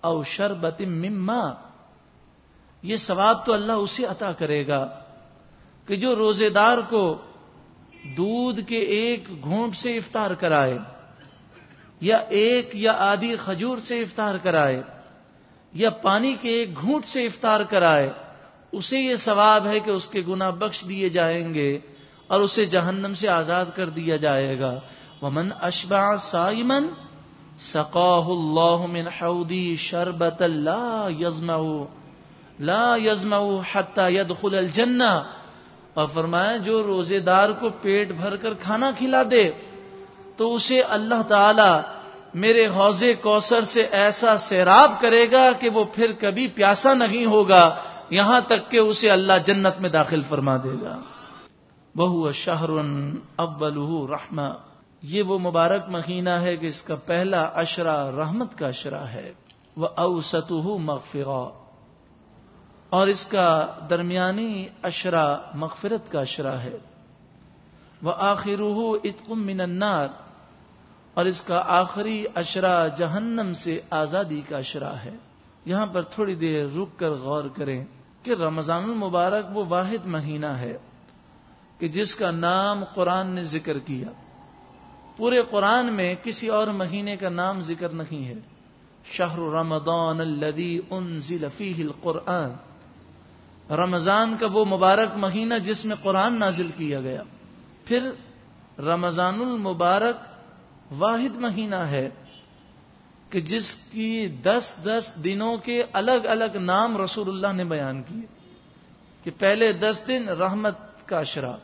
او شربت مما یہ ثواب تو اللہ اسے عطا کرے گا کہ جو روزے دار کو دودھ کے ایک گھونٹ سے افطار کرائے یا ایک یا آدھی کھجور سے افطار کرائے۔ یا پانی کے ایک گھونٹ سے افطار کرائے، اسے یہ ثواب ہے کہ اس کے گناہ بخش دیے جائیں گے اور اسے جہنم سے آزاد کر دیا جائے گا۔ ومن اشبع سائمن سقاہ اللہ من حودی شربت لا یزمع لا یزمع حتی يدخل الجنہ اور فرمایا، جو روزے دار کو پیٹ بھر کر کھانا کھلا دے، تو اسے اللہ تعالی میرے حوضے کوثر سے ایسا سیراب کرے گا کہ وہ پھر کبھی پیاسا نہیں ہوگا، یہاں تک کہ اسے اللہ جنت میں داخل فرما دے گا۔ بہو شہر ابل رحمہ۔ یہ وہ مبارک مہینہ ہے کہ اس کا پہلا اشرا رحمت کا اشرا ہے۔ وہ اوسط مغفرا۔ اور اس کا درمیانی اشرا مغفرت کا اشرا ہے۔ وہ آخر اتکم من النار۔ اور اس کا آخری اشرا جہنم سے آزادی کا اشرا ہے۔ یہاں پر تھوڑی دیر رک کر غور کریں کہ رمضان المبارک وہ واحد مہینہ ہے کہ جس کا نام قرآن نے ذکر کیا۔ پورے قرآن میں کسی اور مہینے کا نام ذکر نہیں ہے۔ شہر رمضان الدی ان فیہ القرآن۔ رمضان کا وہ مبارک مہینہ جس میں قرآن نازل کیا گیا۔ پھر رمضان المبارک واحد مہینہ ہے کہ جس کی دس دس دنوں کے الگ الگ نام رسول اللہ نے بیان کیے کہ پہلے دس دن رحمت کا اشرا،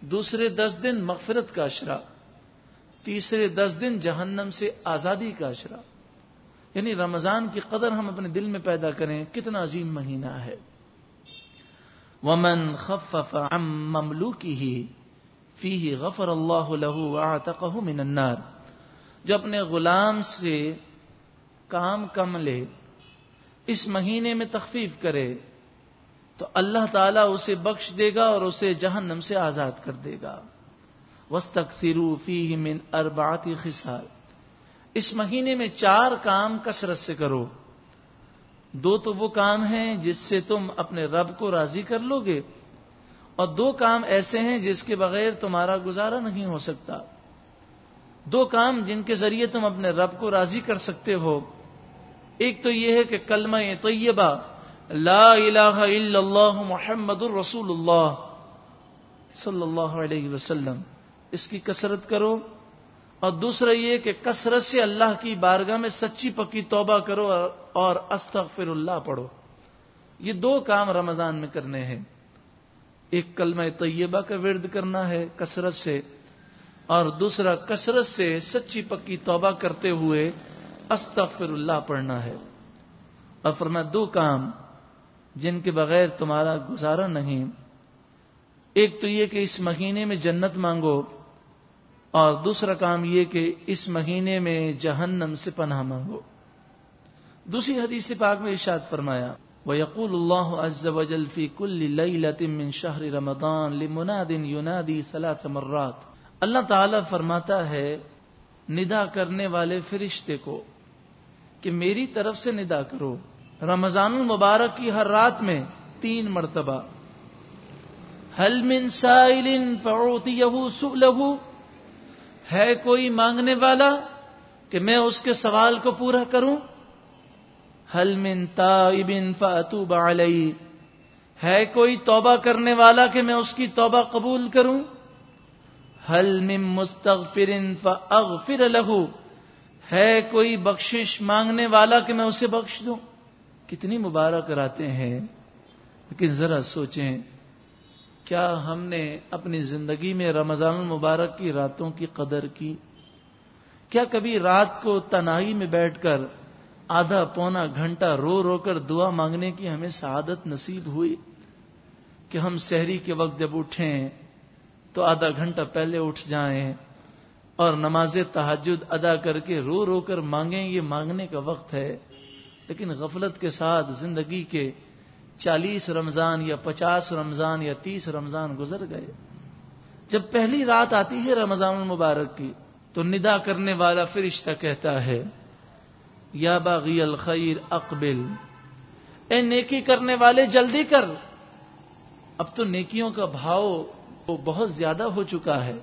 دوسرے دس دن مغفرت کا اشرا، تیسرے دس دن جہنم سے آزادی کا اشرا۔ یعنی رمضان کی قدر ہم اپنے دل میں پیدا کریں، کتنا عظیم مہینہ ہے۔ ومن خفف عن مملوکی فی غفر اللہ لہو من النار۔ جو اپنے غلام سے کام کم لے، اس مہینے میں تخفیف کرے، تو اللہ تعالیٰ اسے بخش دے گا اور اسے جہنم سے آزاد کر دے گا۔ وسط فی من ارباتی خسال اس مہینے میں چار کام کثرت سے کرو۔ دو تو وہ کام ہیں جس سے تم اپنے رب کو راضی کر لو گے اور دو کام ایسے ہیں جس کے بغیر تمہارا گزارا نہیں ہو سکتا۔ دو کام جن کے ذریعے تم اپنے رب کو راضی کر سکتے ہو۔ ایک تو یہ ہے کہ کلمہ طیبہ، لا الہ الا اللہ محمد الرسول اللہ صلی اللہ علیہ وسلم۔ اس کی کثرت کرو۔ اور دوسرا یہ کہ کثرت سے اللہ کی بارگاہ میں سچی پکی توبہ کرو اور استغفر اللہ پڑھو۔ یہ دو کام رمضان میں کرنے ہیں۔ ایک کلمہ طیبہ کا ورد کرنا ہے کثرت سے، اور دوسرا کثرت سے سچی پکی توبہ کرتے ہوئے استغفر اللہ پڑھنا ہے۔ اور فرما دو کام جن کے بغیر تمہارا گزارا نہیں۔ ایک تو یہ کہ اس مہینے میں جنت مانگو، اور دوسرا کام یہ کہ اس مہینے میں جہنم سے پناہ مانگو۔ دوسری حدیث پاک میں ارشاد فرمایا وہ یقول اللہ عز وجل فی کل من شہر رمضان لمناد ینادی ثلاث مرات. اللہ تعالی فرماتا ہے، ندا کرنے والے فرشتے کو کہ میری طرف سے ندا کرو۔ رمضان المبارک کی ہر رات میں تین مرتبہ۔ حل من سائل فعوتیہ سؤلہ؟ ہے کوئی مانگنے والا کہ میں اس کے سوال کو پورا کروں؟ حل من تائب فاتوب علی؟ ہے کوئی توبہ کرنے والا کہ میں اس کی توبہ قبول کروں؟ حل من مستغفر فاغفر له؟ ہے کوئی بخشش مانگنے والا کہ میں اسے بخش دوں؟ کتنی مبارک راتے ہیں، لیکن ذرا سوچیں، کیا ہم نے اپنی زندگی میں رمضان المبارک کی راتوں کی قدر کی؟ کیا کبھی رات کو تنہائی میں بیٹھ کر آدھا پونا گھنٹہ رو رو کر دعا مانگنے کی ہمیں سعادت نصیب ہوئی کہ ہم شہری کے وقت جب اٹھیں تو آدھا گھنٹہ پہلے اٹھ جائیں اور نماز تحجد ادا کر کے رو رو کر مانگیں، یہ مانگنے کا وقت ہے۔ لیکن غفلت کے ساتھ زندگی کے چالیس رمضان یا پچاس رمضان یا تیس رمضان گزر گئے۔ جب پہلی رات آتی ہے رمضان المبارک کی تو ندا کرنے والا فرشتہ کہتا ہے یا باغی الخیر اقبل، اے نیکی کرنے والے جلدی کر۔ اب تو نیکیوں کا بھاؤ بہت زیادہ ہو چکا ہے۔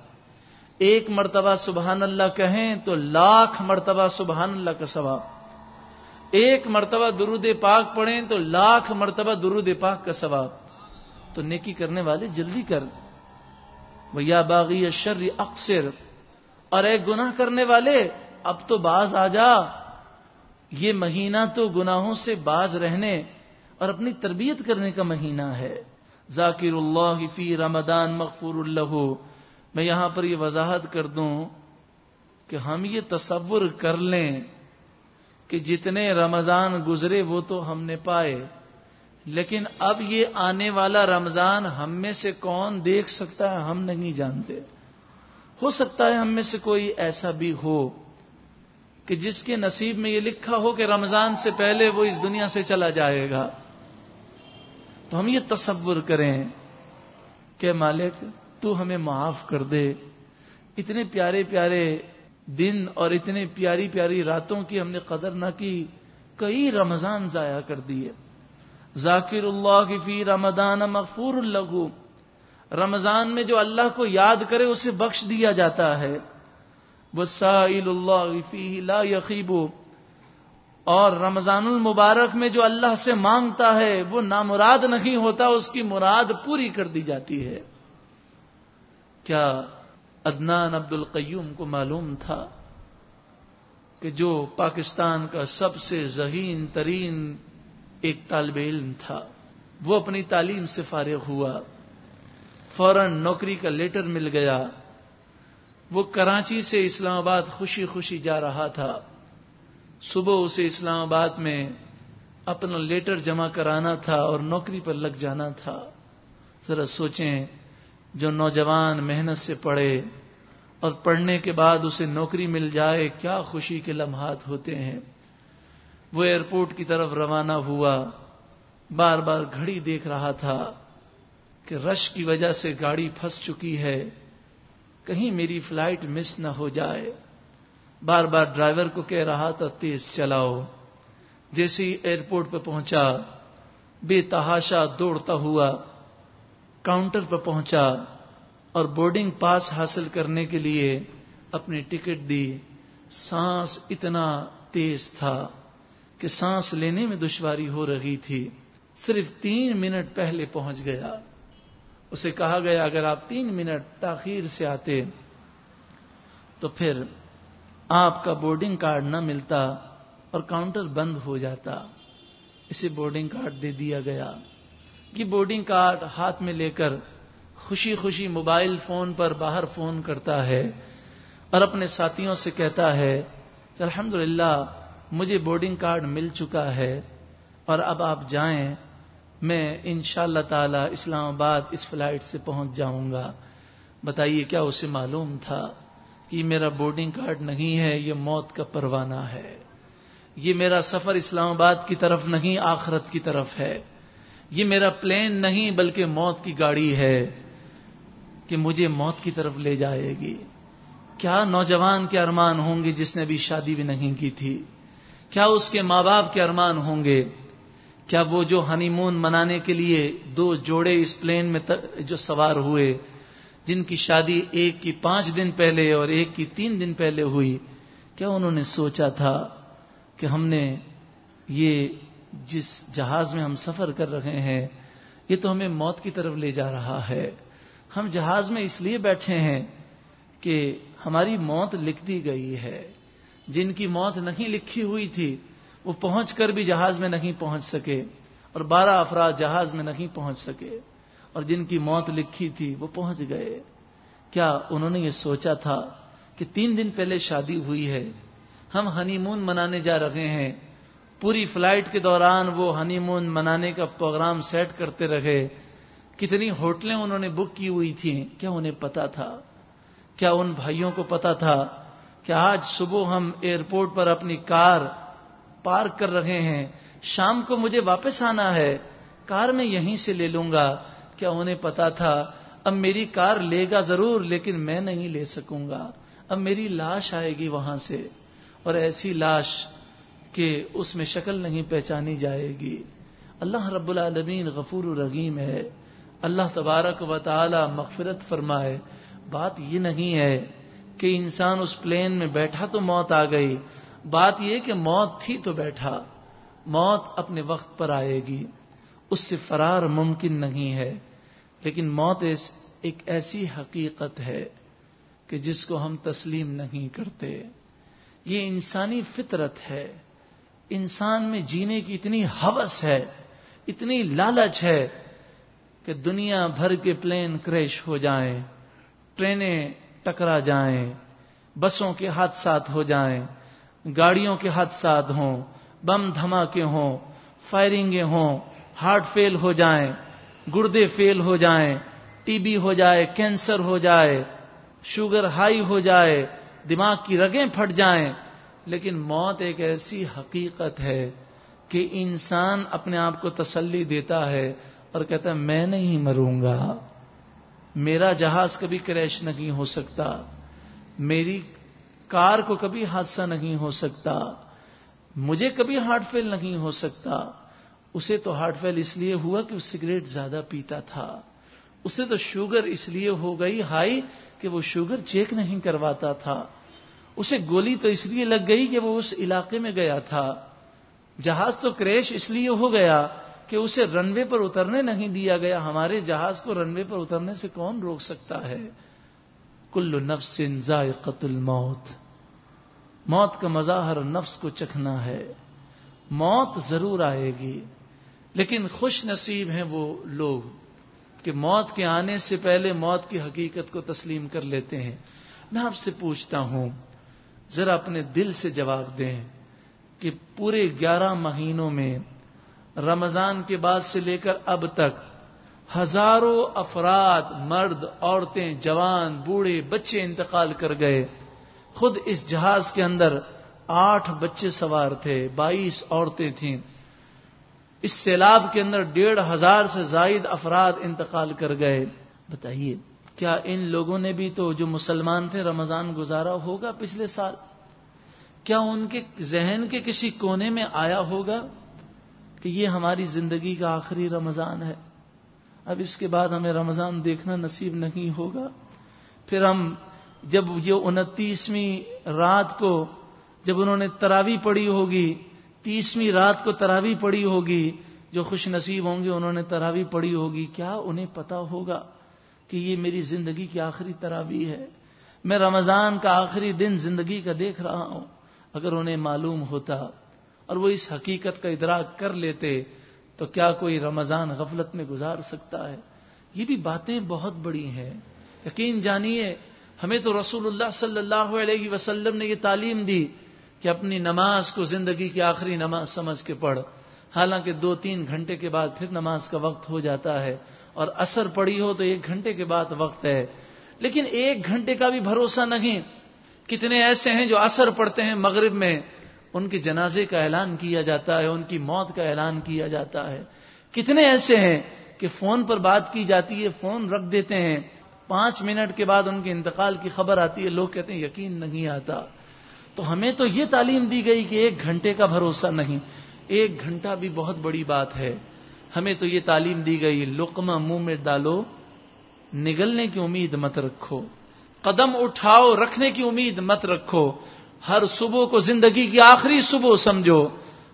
ایک مرتبہ سبحان اللہ کہیں تو لاکھ مرتبہ سبحان اللہ کا ثواب۔ ایک مرتبہ درود پاک پڑھیں تو لاکھ مرتبہ درود پاک کا ثواب۔ تو نیکی کرنے والے جلدی کر۔ وہ یا باغی شر اکثر اور ایک گناہ کرنے والے، اب تو باز آ جا۔ یہ مہینہ تو گناہوں سے باز رہنے اور اپنی تربیت کرنے کا مہینہ ہے۔ ذاکر اللہ فی رمضان مغفور اللہ، میں یہاں پر یہ وضاحت کر دوں کہ ہم یہ تصور کر لیں کہ جتنے رمضان گزرے وہ تو ہم نے پائے، لیکن اب یہ آنے والا رمضان ہم میں سے کون دیکھ سکتا ہے ہم نہیں جانتے۔ ہو سکتا ہے ہم میں سے کوئی ایسا بھی ہو۔ کہ جس کے نصیب میں یہ لکھا ہو کہ رمضان سے پہلے وہ اس دنیا سے چلا جائے گا، تو ہم یہ تصور کریں کہ مالک تو ہمیں معاف کر دے، اتنے پیارے پیارے دن اور اتنے پیاری پیاری راتوں کی ہم نے قدر نہ کی، کئی رمضان ضائع کر دیے۔ ذاکر اللہ کی فی رمضان مغفور اللہ رمضان میں جو اللہ کو یاد کرے، اسے بخش دیا جاتا ہے۔ وہ اللہ فی لا یقیبو اور رمضان المبارک میں جو اللہ سے مانگتا ہے، وہ نامراد نہیں ہوتا، اس کی مراد پوری کر دی جاتی ہے۔ کیا ادنان عبد القیوم کو معلوم تھا کہ جو پاکستان کا سب سے ذہین ترین ایک طالب علم تھا، وہ اپنی تعلیم سے فارغ ہوا، فوراً نوکری کا لیٹر مل گیا۔ وہ کراچی سے اسلام آباد خوشی خوشی جا رہا تھا۔ صبح اسے اسلام آباد میں اپنا لیٹر جمع کرانا تھا اور نوکری پر لگ جانا تھا۔ ذرا سوچیں، جو نوجوان محنت سے پڑھے اور پڑھنے کے بعد اسے نوکری مل جائے، کیا خوشی کے لمحات ہوتے ہیں۔ وہ ایئرپورٹ کی طرف روانہ ہوا۔ بار بار گھڑی دیکھ رہا تھا کہ رش کی وجہ سے گاڑی پھنس چکی ہے۔ کہیں میری فلائٹ مس نہ ہو جائے۔ بار بار ڈرائیور کو کہہ رہا تھا، تیز چلاؤ جیسے ہی ایئرپورٹ پہ پہنچا بے تحاشا دوڑتا ہوا کاؤنٹر پہ پہنچا اور بورڈنگ پاس حاصل کرنے کے لیے اپنی ٹکٹ دی۔ سانس اتنا تیز تھا کہ سانس لینے میں دشواری ہو رہی تھی۔ صرف تین منٹ پہلے پہنچ گیا۔ اسے کہا گیا، اگر آپ تین منٹ تاخیر سے آتے تو پھر آپ کا بورڈنگ کارڈ نہ ملتا اور کاؤنٹر بند ہو جاتا۔ اسے بورڈنگ کارڈ دے دیا گیا۔ کہ بورڈنگ کارڈ ہاتھ میں لے کر خوشی خوشی موبائل فون پر باہر فون کرتا ہے اور اپنے ساتھیوں سے کہتا ہے کہ الحمدللہ مجھے بورڈنگ کارڈ مل چکا ہے اور اب آپ جائیں میں ان شاء اللہ تعالی اسلام آباد اس فلائٹ سے پہنچ جاؤں گا۔ بتائیے کیا اسے معلوم تھا کہ میرا بورڈنگ کارڈ نہیں ہے، یہ موت کا پروانہ ہے۔ یہ میرا سفر اسلام آباد کی طرف نہیں، آخرت کی طرف ہے۔ یہ میرا پلین نہیں، بلکہ موت کی گاڑی ہے کہ مجھے موت کی طرف لے جائے گی۔ کیا نوجوان کے ارمان ہوں گے جس نے بھی شادی بھی نہیں کی تھی؟ کیا اس کے ماں باپ کے ارمان ہوں گے؟ کیا وہ جو ہنی مون منانے کے لیے دو جوڑے اس پلین میں جو سوار ہوئے، جن کی شادی ایک کی پانچ دن پہلے اور ایک کی تین دن پہلے ہوئی، کیا انہوں نے سوچا تھا کہ ہم نے یہ جس جہاز میں ہم سفر کر رہے ہیں، یہ تو ہمیں موت کی طرف لے جا رہا ہے۔ ہم جہاز میں اس لیے بیٹھے ہیں کہ ہماری موت لکھ دی گئی ہے۔ جن کی موت نہیں لکھی ہوئی تھی وہ پہنچ کر بھی جہاز میں نہیں پہنچ سکے اور بارہ افراد جہاز میں نہیں پہنچ سکے اور جن کی موت لکھی تھی وہ پہنچ گئے۔ کیا انہوں نے یہ سوچا تھا کہ تین دن پہلے شادی ہوئی ہے، ہم ہنی مون منانے جا رہے ہیں۔ پوری فلائٹ کے دوران وہ ہنی مون منانے کا پروگرام سیٹ کرتے رہے۔ کتنی ہوٹلیں انہوں نے بک کی ہوئی تھیں، کیا انہیں پتا تھا؟ کیا ان بھائیوں کو پتا تھا کہ آج صبح ہم ایئرپورٹ پر اپنی کار پارک کر رہے ہیں۔ شام کو مجھے واپس آنا ہے۔ کار میں یہیں سے لے لوں گا۔ کیا انہیں پتا تھا؟ اب میری کار لے گا ضرور، لیکن میں نہیں لے سکوں گا۔ اب میری لاش آئے گی وہاں سے۔ اور ایسی لاش کہ اس میں شکل نہیں پہچانی جائے گی۔ اللہ رب العالمین غفور الرحیم ہے۔ اللہ تبارک و تعالی مغفرت فرمائے۔ بات یہ نہیں ہے کہ انسان اس پلین میں بیٹھا تو موت آ گئی۔ بات یہ کہ موت تھی تو بیٹھا، موت اپنے وقت پر آئے گی، اس سے فرار ممکن نہیں ہے، لیکن موت ایک ایسی حقیقت ہے کہ جس کو ہم تسلیم نہیں کرتے۔ یہ انسانی فطرت ہے۔ انسان میں جینے کی اتنی حوث ہے، اتنی لالچ ہے کہ دنیا بھر کے پلین کریش ہو جائیں، ٹرینیں ٹکرا جائیں، بسوں کے حادثات ہو جائیں۔ گاڑیوں کے حادثات ہوں، بم دھماکے ہوں، فائرنگیں ہوں، ہارٹ فیل ہو جائیں، گردے فیل ہو جائیں، ٹی بی ہو جائے، کینسر ہو جائے، شوگر ہائی ہو جائے، دماغ کی رگیں پھٹ جائیں، لیکن موت ایک ایسی حقیقت ہے کہ انسان اپنے آپ کو تسلی دیتا ہے اور کہتا ہے، میں نہیں مروں گا، میرا جہاز کبھی کریش نہیں ہو سکتا، میری کار کو کبھی حادثہ نہیں ہو سکتا، مجھے کبھی ہارٹ فیل نہیں ہو سکتا۔ اسے تو ہارٹ فیل اس لیے ہوا کہ وہ سگریٹ زیادہ پیتا تھا۔ اسے تو شوگر اس لیے ہو گئی ہائی کہ وہ شوگر چیک نہیں کرواتا تھا۔ اسے گولی تو اس لیے لگ گئی کہ وہ اس علاقے میں گیا تھا۔ جہاز تو کریش اس لیے ہو گیا کہ اسے رن وے پر اترنے نہیں دیا گیا۔ ہمارے جہاز کو رن وے پر اترنے سے کون روک سکتا ہے؟ کل نفس ذائقت الموت۔ موت کا مظاہر نفس کو چکھنا ہے۔ موت ضرور آئے گی، لیکن خوش نصیب ہیں وہ لوگ کہ موت کے آنے سے پہلے موت کی حقیقت کو تسلیم کر لیتے ہیں۔ میں آپ سے پوچھتا ہوں، ذرا اپنے دل سے جواب دیں کہ پورے گیارہ مہینوں میں رمضان کے بعد سے لے کر اب تک ہزاروں افراد، مرد، عورتیں، جوان، بوڑھے، بچے انتقال کر گئے۔ خود اس جہاز کے اندر آٹھ بچے سوار تھے، بائیس عورتیں تھیں۔ اس سیلاب کے اندر ڈیڑھ ہزار سے زائد افراد انتقال کر گئے۔ بتائیے، کیا ان لوگوں نے بھی تو جو مسلمان تھے، رمضان گزارا ہوگا پچھلے سال؟ کیا ان کے ذہن کے کسی کونے میں آیا ہوگا کہ یہ ہماری زندگی کا آخری رمضان ہے؟ اب اس کے بعد ہمیں رمضان دیکھنا نصیب نہیں ہوگا۔ پھر ہم جب یہ انتیسویں رات کو جب انہوں نے تراوی پڑی ہوگی، تیسویں رات کو تراوی پڑی ہوگی، جو خوش نصیب ہوں گے انہوں نے تراوی پڑی ہوگی، کیا انہیں پتا ہوگا کہ یہ میری زندگی کی آخری تراوی ہے؟ میں رمضان کا آخری دن زندگی کا دیکھ رہا ہوں۔ اگر انہیں معلوم ہوتا اور وہ اس حقیقت کا ادراک کر لیتے تو کیا کوئی رمضان غفلت میں گزار سکتا ہے؟ یہ بھی باتیں بہت بڑی ہیں۔ یقین جانیے، ہمیں تو رسول اللہ صلی اللہ علیہ وسلم نے یہ تعلیم دی کہ اپنی نماز کو زندگی کی آخری نماز سمجھ کے پڑھ۔ حالانکہ دو تین گھنٹے کے بعد پھر نماز کا وقت ہو جاتا ہے اور اثر پڑی ہو تو ایک گھنٹے کے بعد وقت ہے۔ لیکن ایک گھنٹے کا بھی بھروسہ نہیں۔ کتنے ایسے ہیں جو اثر پڑتے ہیں مغرب میں۔ ان کے جنازے کا اعلان کیا جاتا ہے، ان کی موت کا اعلان کیا جاتا ہے۔ کتنے ایسے ہیں کہ فون پر بات کی جاتی ہے، فون رکھ دیتے ہیں، پانچ منٹ کے بعد ان کے انتقال کی خبر آتی ہے، لوگ کہتے ہیں یقین نہیں آتا۔ تو ہمیں تو یہ تعلیم دی گئی کہ ایک گھنٹے کا بھروسہ نہیں، ایک گھنٹہ بھی بہت بڑی بات ہے۔ ہمیں تو یہ تعلیم دی گئی، لقمہ منہ میں ڈالو، نگلنے کی امید مت رکھو۔ قدم اٹھاؤ، رکھنے کی امید مت رکھو۔ ہر صبح کو زندگی کی آخری صبح سمجھو،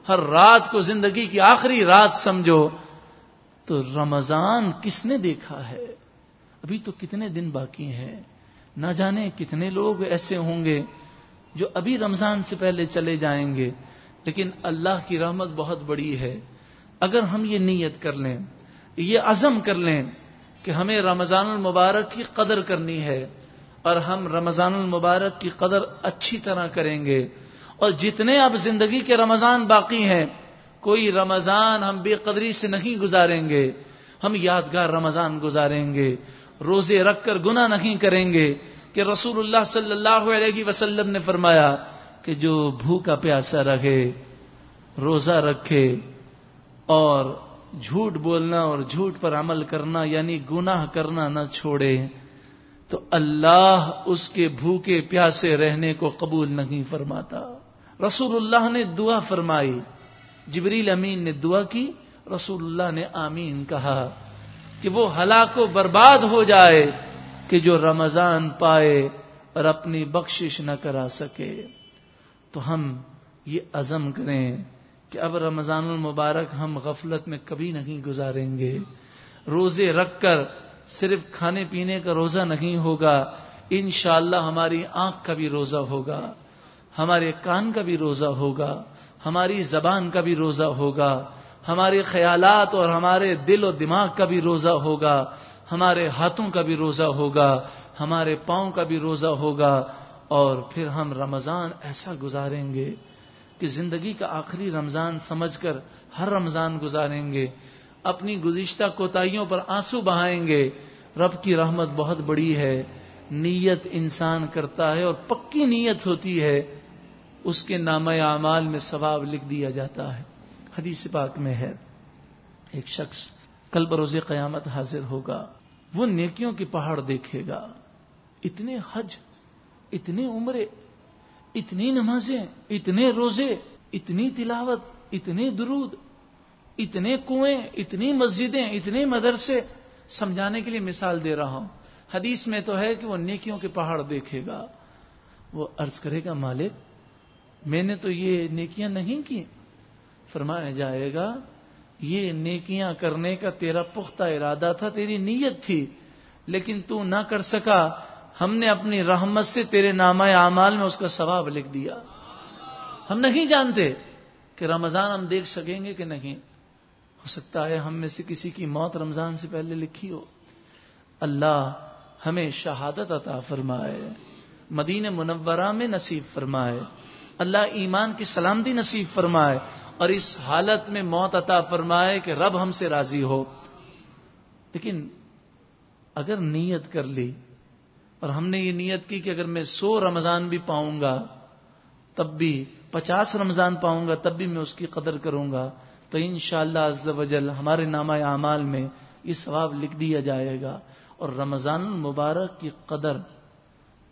ہر رات کو زندگی کی آخری رات سمجھو۔ تو رمضان کس نے دیکھا ہے؟ ابھی تو کتنے دن باقی ہیں۔ نہ جانے کتنے لوگ ایسے ہوں گے جو ابھی رمضان سے پہلے چلے جائیں گے۔ لیکن اللہ کی رحمت بہت بڑی ہے۔ اگر ہم یہ نیت کر لیں، یہ عزم کر لیں کہ ہمیں رمضان المبارک کی قدر کرنی ہے اور ہم رمضان المبارک کی قدر اچھی طرح کریں گے۔ اور جتنے اب زندگی کے رمضان باقی ہیں، کوئی رمضان ہم بے قدری سے نہیں گزاریں گے۔ ہم یادگار رمضان گزاریں گے۔ روزے رکھ کر گنا نہیں کریں گے۔ کہ رسول اللہ صلی اللہ علیہ وسلم نے فرمایا کہ جو بھوکا پیاسا رہے، روزہ رکھے اور جھوٹ بولنا اور جھوٹ پر عمل کرنا یعنی گناہ کرنا نہ چھوڑے۔ تو اللہ اس کے بھوکے پیاسے رہنے کو قبول نہیں فرماتا۔ رسول اللہ نے دعا فرمائی۔ جبریل امین نے دعا کی۔ رسول اللہ نے آمین کہا کہ وہ ہلاک و برباد ہو جائے کہ جو رمضان پائے اور اپنی بخشش نہ کرا سکے۔ تو ہم یہ عزم کریں کہ اب رمضان المبارک ہم غفلت میں کبھی نہیں گزاریں گے۔ روزے رکھ کر صرف کھانے پینے کا روزہ نہیں ہوگا، انشاءاللہ ہماری آنکھ کا بھی روزہ ہوگا، ہمارے کان کا بھی روزہ ہوگا، ہماری زبان کا بھی روزہ ہوگا، ہمارے خیالات اور ہمارے دل و دماغ کا بھی روزہ ہوگا، ہمارے ہاتھوں کا بھی روزہ ہوگا، ہمارے پاؤں کا بھی روزہ ہوگا، اور پھر ہم رمضان ایسا گزاریں گے کہ زندگی کا آخری رمضان سمجھ کر ہر رمضان گزاریں گے۔ اپنی گزشتہ کوتاہیوں پر آنسو بہائیں گے۔ رب کی رحمت بہت بڑی ہے۔ نیت انسان کرتا ہے اور پکی نیت ہوتی ہے۔ اس کے نام اعمال میں ثواب لکھ دیا جاتا ہے۔ حدیث پاک میں ہے۔ ایک شخص کل بروز قیامت حاضر ہوگا۔ وہ نیکیوں کے پہاڑ دیکھے گا۔ اتنے حج، اتنے عمرے، اتنی نمازیں، اتنے روزے، اتنی تلاوت، اتنے درود اتنے کنویں، اتنی مسجدیں، اتنے مدرسے، سمجھانے کے لیے مثال دے رہا ہوں۔ حدیث میں تو ہے کہ وہ نیکیوں کے پہاڑ دیکھے گا۔ وہ ارض کرے گا، مالک، میں نے تو یہ نیکیاں نہیں کی۔ فرمایا جائے گا، یہ نیکیاں کرنے کا تیرا پختہ ارادہ تھا، تیری نیت تھی، لیکن تو نہ کر سکا۔ ہم نے اپنی رحمت سے تیرے نامہ اعمال میں اس کا ثواب لکھ دیا۔ ہم نہیں جانتے کہ رمضان ہم دیکھ سکیں گے کہ نہیں۔ ہو سکتا ہے ہم میں سے کسی کی موت رمضان سے پہلے لکھی ہو۔ اللہ ہمیں شہادت عطا فرمائے مدین منورہ میں نصیب فرمائے، اللہ ایمان کی سلامتی نصیب فرمائے اور اس حالت میں موت عطا فرمائے کہ رب ہم سے راضی ہو۔ لیکن اگر نیت کر لی اور ہم نے یہ نیت کی کہ اگر میں سو رمضان بھی پاؤں گا، تب بھی پچاس رمضان پاؤں گا، تب بھی میں اس کی قدر کروں گا تو ان شاء اللہ ہمارے نامہ اعمال میں یہ ثواب لکھ دیا جائے گا اور رمضان المبارک کی قدر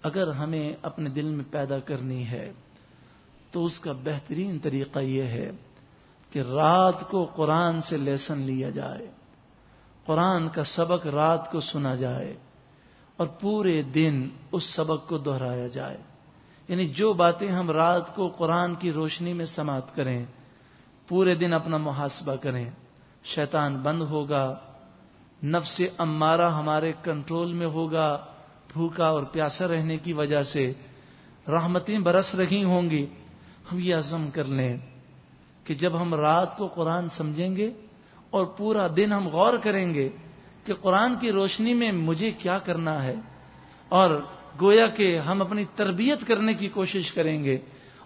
اگر ہمیں اپنے دل میں پیدا کرنی ہے تو اس کا بہترین طریقہ یہ ہے کہ رات کو قرآن سے لیسن لیا جائے، قرآن کا سبق رات کو سنا جائے اور پورے دن اس سبق کو دہرایا جائے۔ یعنی جو باتیں ہم رات کو قرآن کی روشنی میں سماعت کریں پورے دن اپنا محاسبہ کریں۔ شیطان بند ہوگا، نفس امارہ ہمارے کنٹرول میں ہوگا، بھوکا اور پیاسا رہنے کی وجہ سے رحمتیں برس رہی ہوں گی۔ ہم یہ عزم کر لیں کہ جب ہم رات کو قرآن سمجھیں گے اور پورا دن ہم غور کریں گے کہ قرآن کی روشنی میں مجھے کیا کرنا ہے اور گویا کہ ہم اپنی تربیت کرنے کی کوشش کریں گے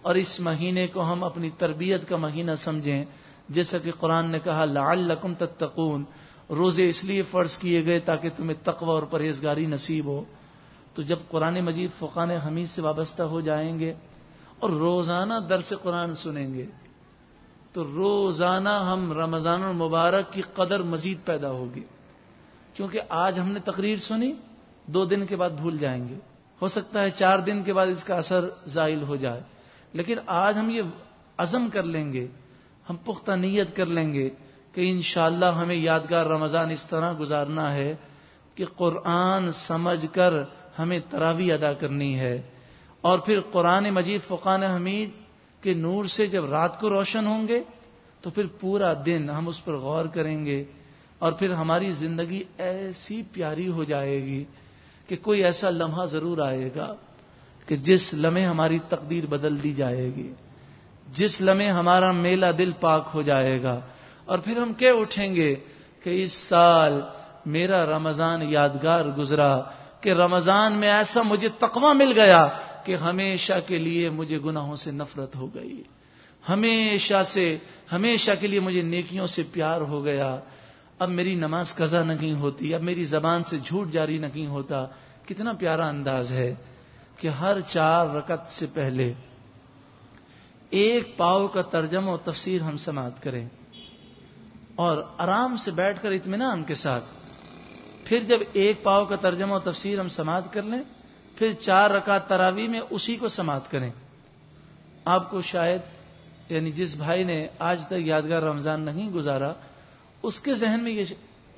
اور اس مہینے کو ہم اپنی تربیت کا مہینہ سمجھیں۔ جیسا کہ قرآن نے کہا، لعلکم تتقون۔ روزے اس لیے فرض کیے گئے تاکہ تمہیں تقوی اور پرہیزگاری نصیب ہو۔ تو جب قرآن مجید، فقان حمید سے وابستہ ہو جائیں گے اور روزانہ درس قرآن سنیں گے، تو روزانہ ہم رمضان المبارک کی قدر مزید پیدا ہوگی۔ کیونکہ آج ہم نے تقریر سنی، دو دن کے بعد بھول جائیں گے۔ ہو سکتا ہے چار دن کے بعد اس کا اثر زائل ہو جائے۔ لیکن آج ہم یہ عزم کر لیں گے، ہم پختہ نیت کر لیں گے کہ انشاءاللہ ہمیں یادگار رمضان اس طرح گزارنا ہے کہ قرآن سمجھ کر ہمیں تراوی ادا کرنی ہے۔ اور پھر قرآن مجید فقان حمید کے نور سے جب رات کو روشن ہوں گے، تو پھر پورا دن ہم اس پر غور کریں گے اور پھر ہماری زندگی ایسی پیاری ہو جائے گی کہ کوئی ایسا لمحہ ضرور آئے گا۔ کہ جس لمحے ہماری تقدیر بدل دی جائے گی، جس لمحے ہمارا میلہ دل پاک ہو جائے گا، اور پھر ہم کیا اٹھیں گے کہ اس سال میرا رمضان یادگار گزرا، کہ رمضان میں ایسا مجھے تقوی مل گیا کہ ہمیشہ کے لیے مجھے گناہوں سے نفرت ہو گئی۔ ہمیشہ سے، ہمیشہ کے لیے مجھے نیکیوں سے پیار ہو گیا۔ اب میری نماز قضا نہیں ہوتی، اب میری زبان سے جھوٹ جاری نہیں ہوتا۔ کتنا پیارا انداز ہے۔ کہ ہر چار رکت سے پہلے ایک پاؤ کا ترجمہ و تفسیر ہم سماعت کریں اور آرام سے بیٹھ کر اطمینان کے ساتھ پھر جب ایک پاؤ کا ترجمہ و تفسیر ہم سماعت کر لیں، پھر چار رکعت تراوی میں اسی کو سماعت کریں۔ آپ کو شاید یعنی جس بھائی نے آج تک یادگار رمضان نہیں گزارا، اس کے ذہن میں یہ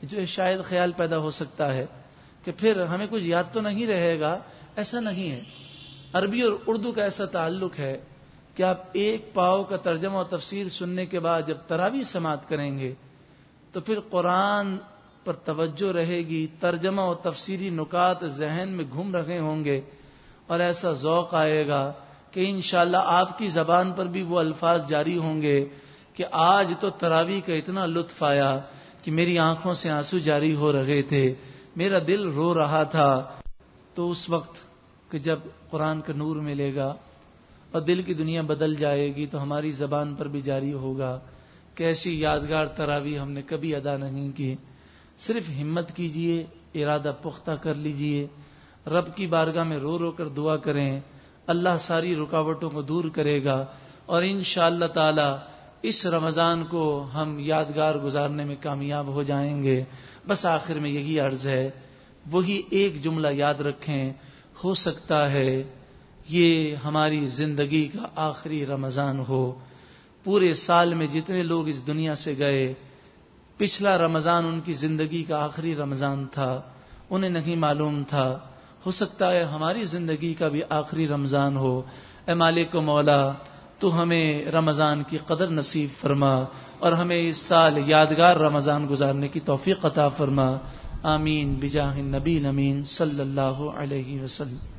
جو شاید خیال پیدا ہو سکتا ہے کہ پھر ہمیں کچھ یاد تو نہیں رہے گا ایسا نہیں ہے۔ عربی اور اردو کا ایسا تعلق ہے کہ آپ ایک پاؤ کا ترجمہ و تفسیر سننے کے بعد جب تراوی سماعت کریں گے، تو پھر قرآن پر توجہ رہے گی، ترجمہ و تفسیری نکات ذہن میں گھوم رہے ہوں گے اور ایسا ذوق آئے گا کہ انشاءاللہ اللہ آپ کی زبان پر بھی وہ الفاظ جاری ہوں گے کہ آج تو تراوی کا اتنا لطف آیا کہ میری آنکھوں سے آنسو جاری ہو رہے تھے، میرا دل رو رہا تھا۔ تو اس وقت کہ جب قرآن کا نور ملے گا اور دل کی دنیا بدل جائے گی تو ہماری زبان پر بھی جاری ہوگا۔ کیسی یادگار تراوی ہم نے کبھی ادا نہیں کی۔ صرف ہمت کیجیے، ارادہ پختہ کر لیجیے۔ رب کی بارگاہ میں رو رو کر دعا کریں۔ اللہ ساری رکاوٹوں کو دور کرے گا۔ اور ان شاء اللہ تعالی اس رمضان کو ہم یادگار گزارنے میں کامیاب ہو جائیں گے۔ بس آخر میں یہی عرض ہے۔ وہی ایک جملہ یاد رکھیں۔ ہو سکتا ہے، یہ ہماری زندگی کا آخری رمضان ہو۔ پورے سال میں جتنے لوگ اس دنیا سے گئے، پچھلا رمضان ان کی زندگی کا آخری رمضان تھا، انہیں نہیں معلوم تھا۔ ہو سکتا ہے ہماری زندگی کا بھی آخری رمضان ہو۔ اے مالک و مولا، تو ہمیں رمضان کی قدر نصیب فرما اور ہمیں اس سال یادگار رمضان گزارنے کی توفیق عطا فرما۔ آمین. بجاہ نبی نمین صلی اللہ علیہ وسلم.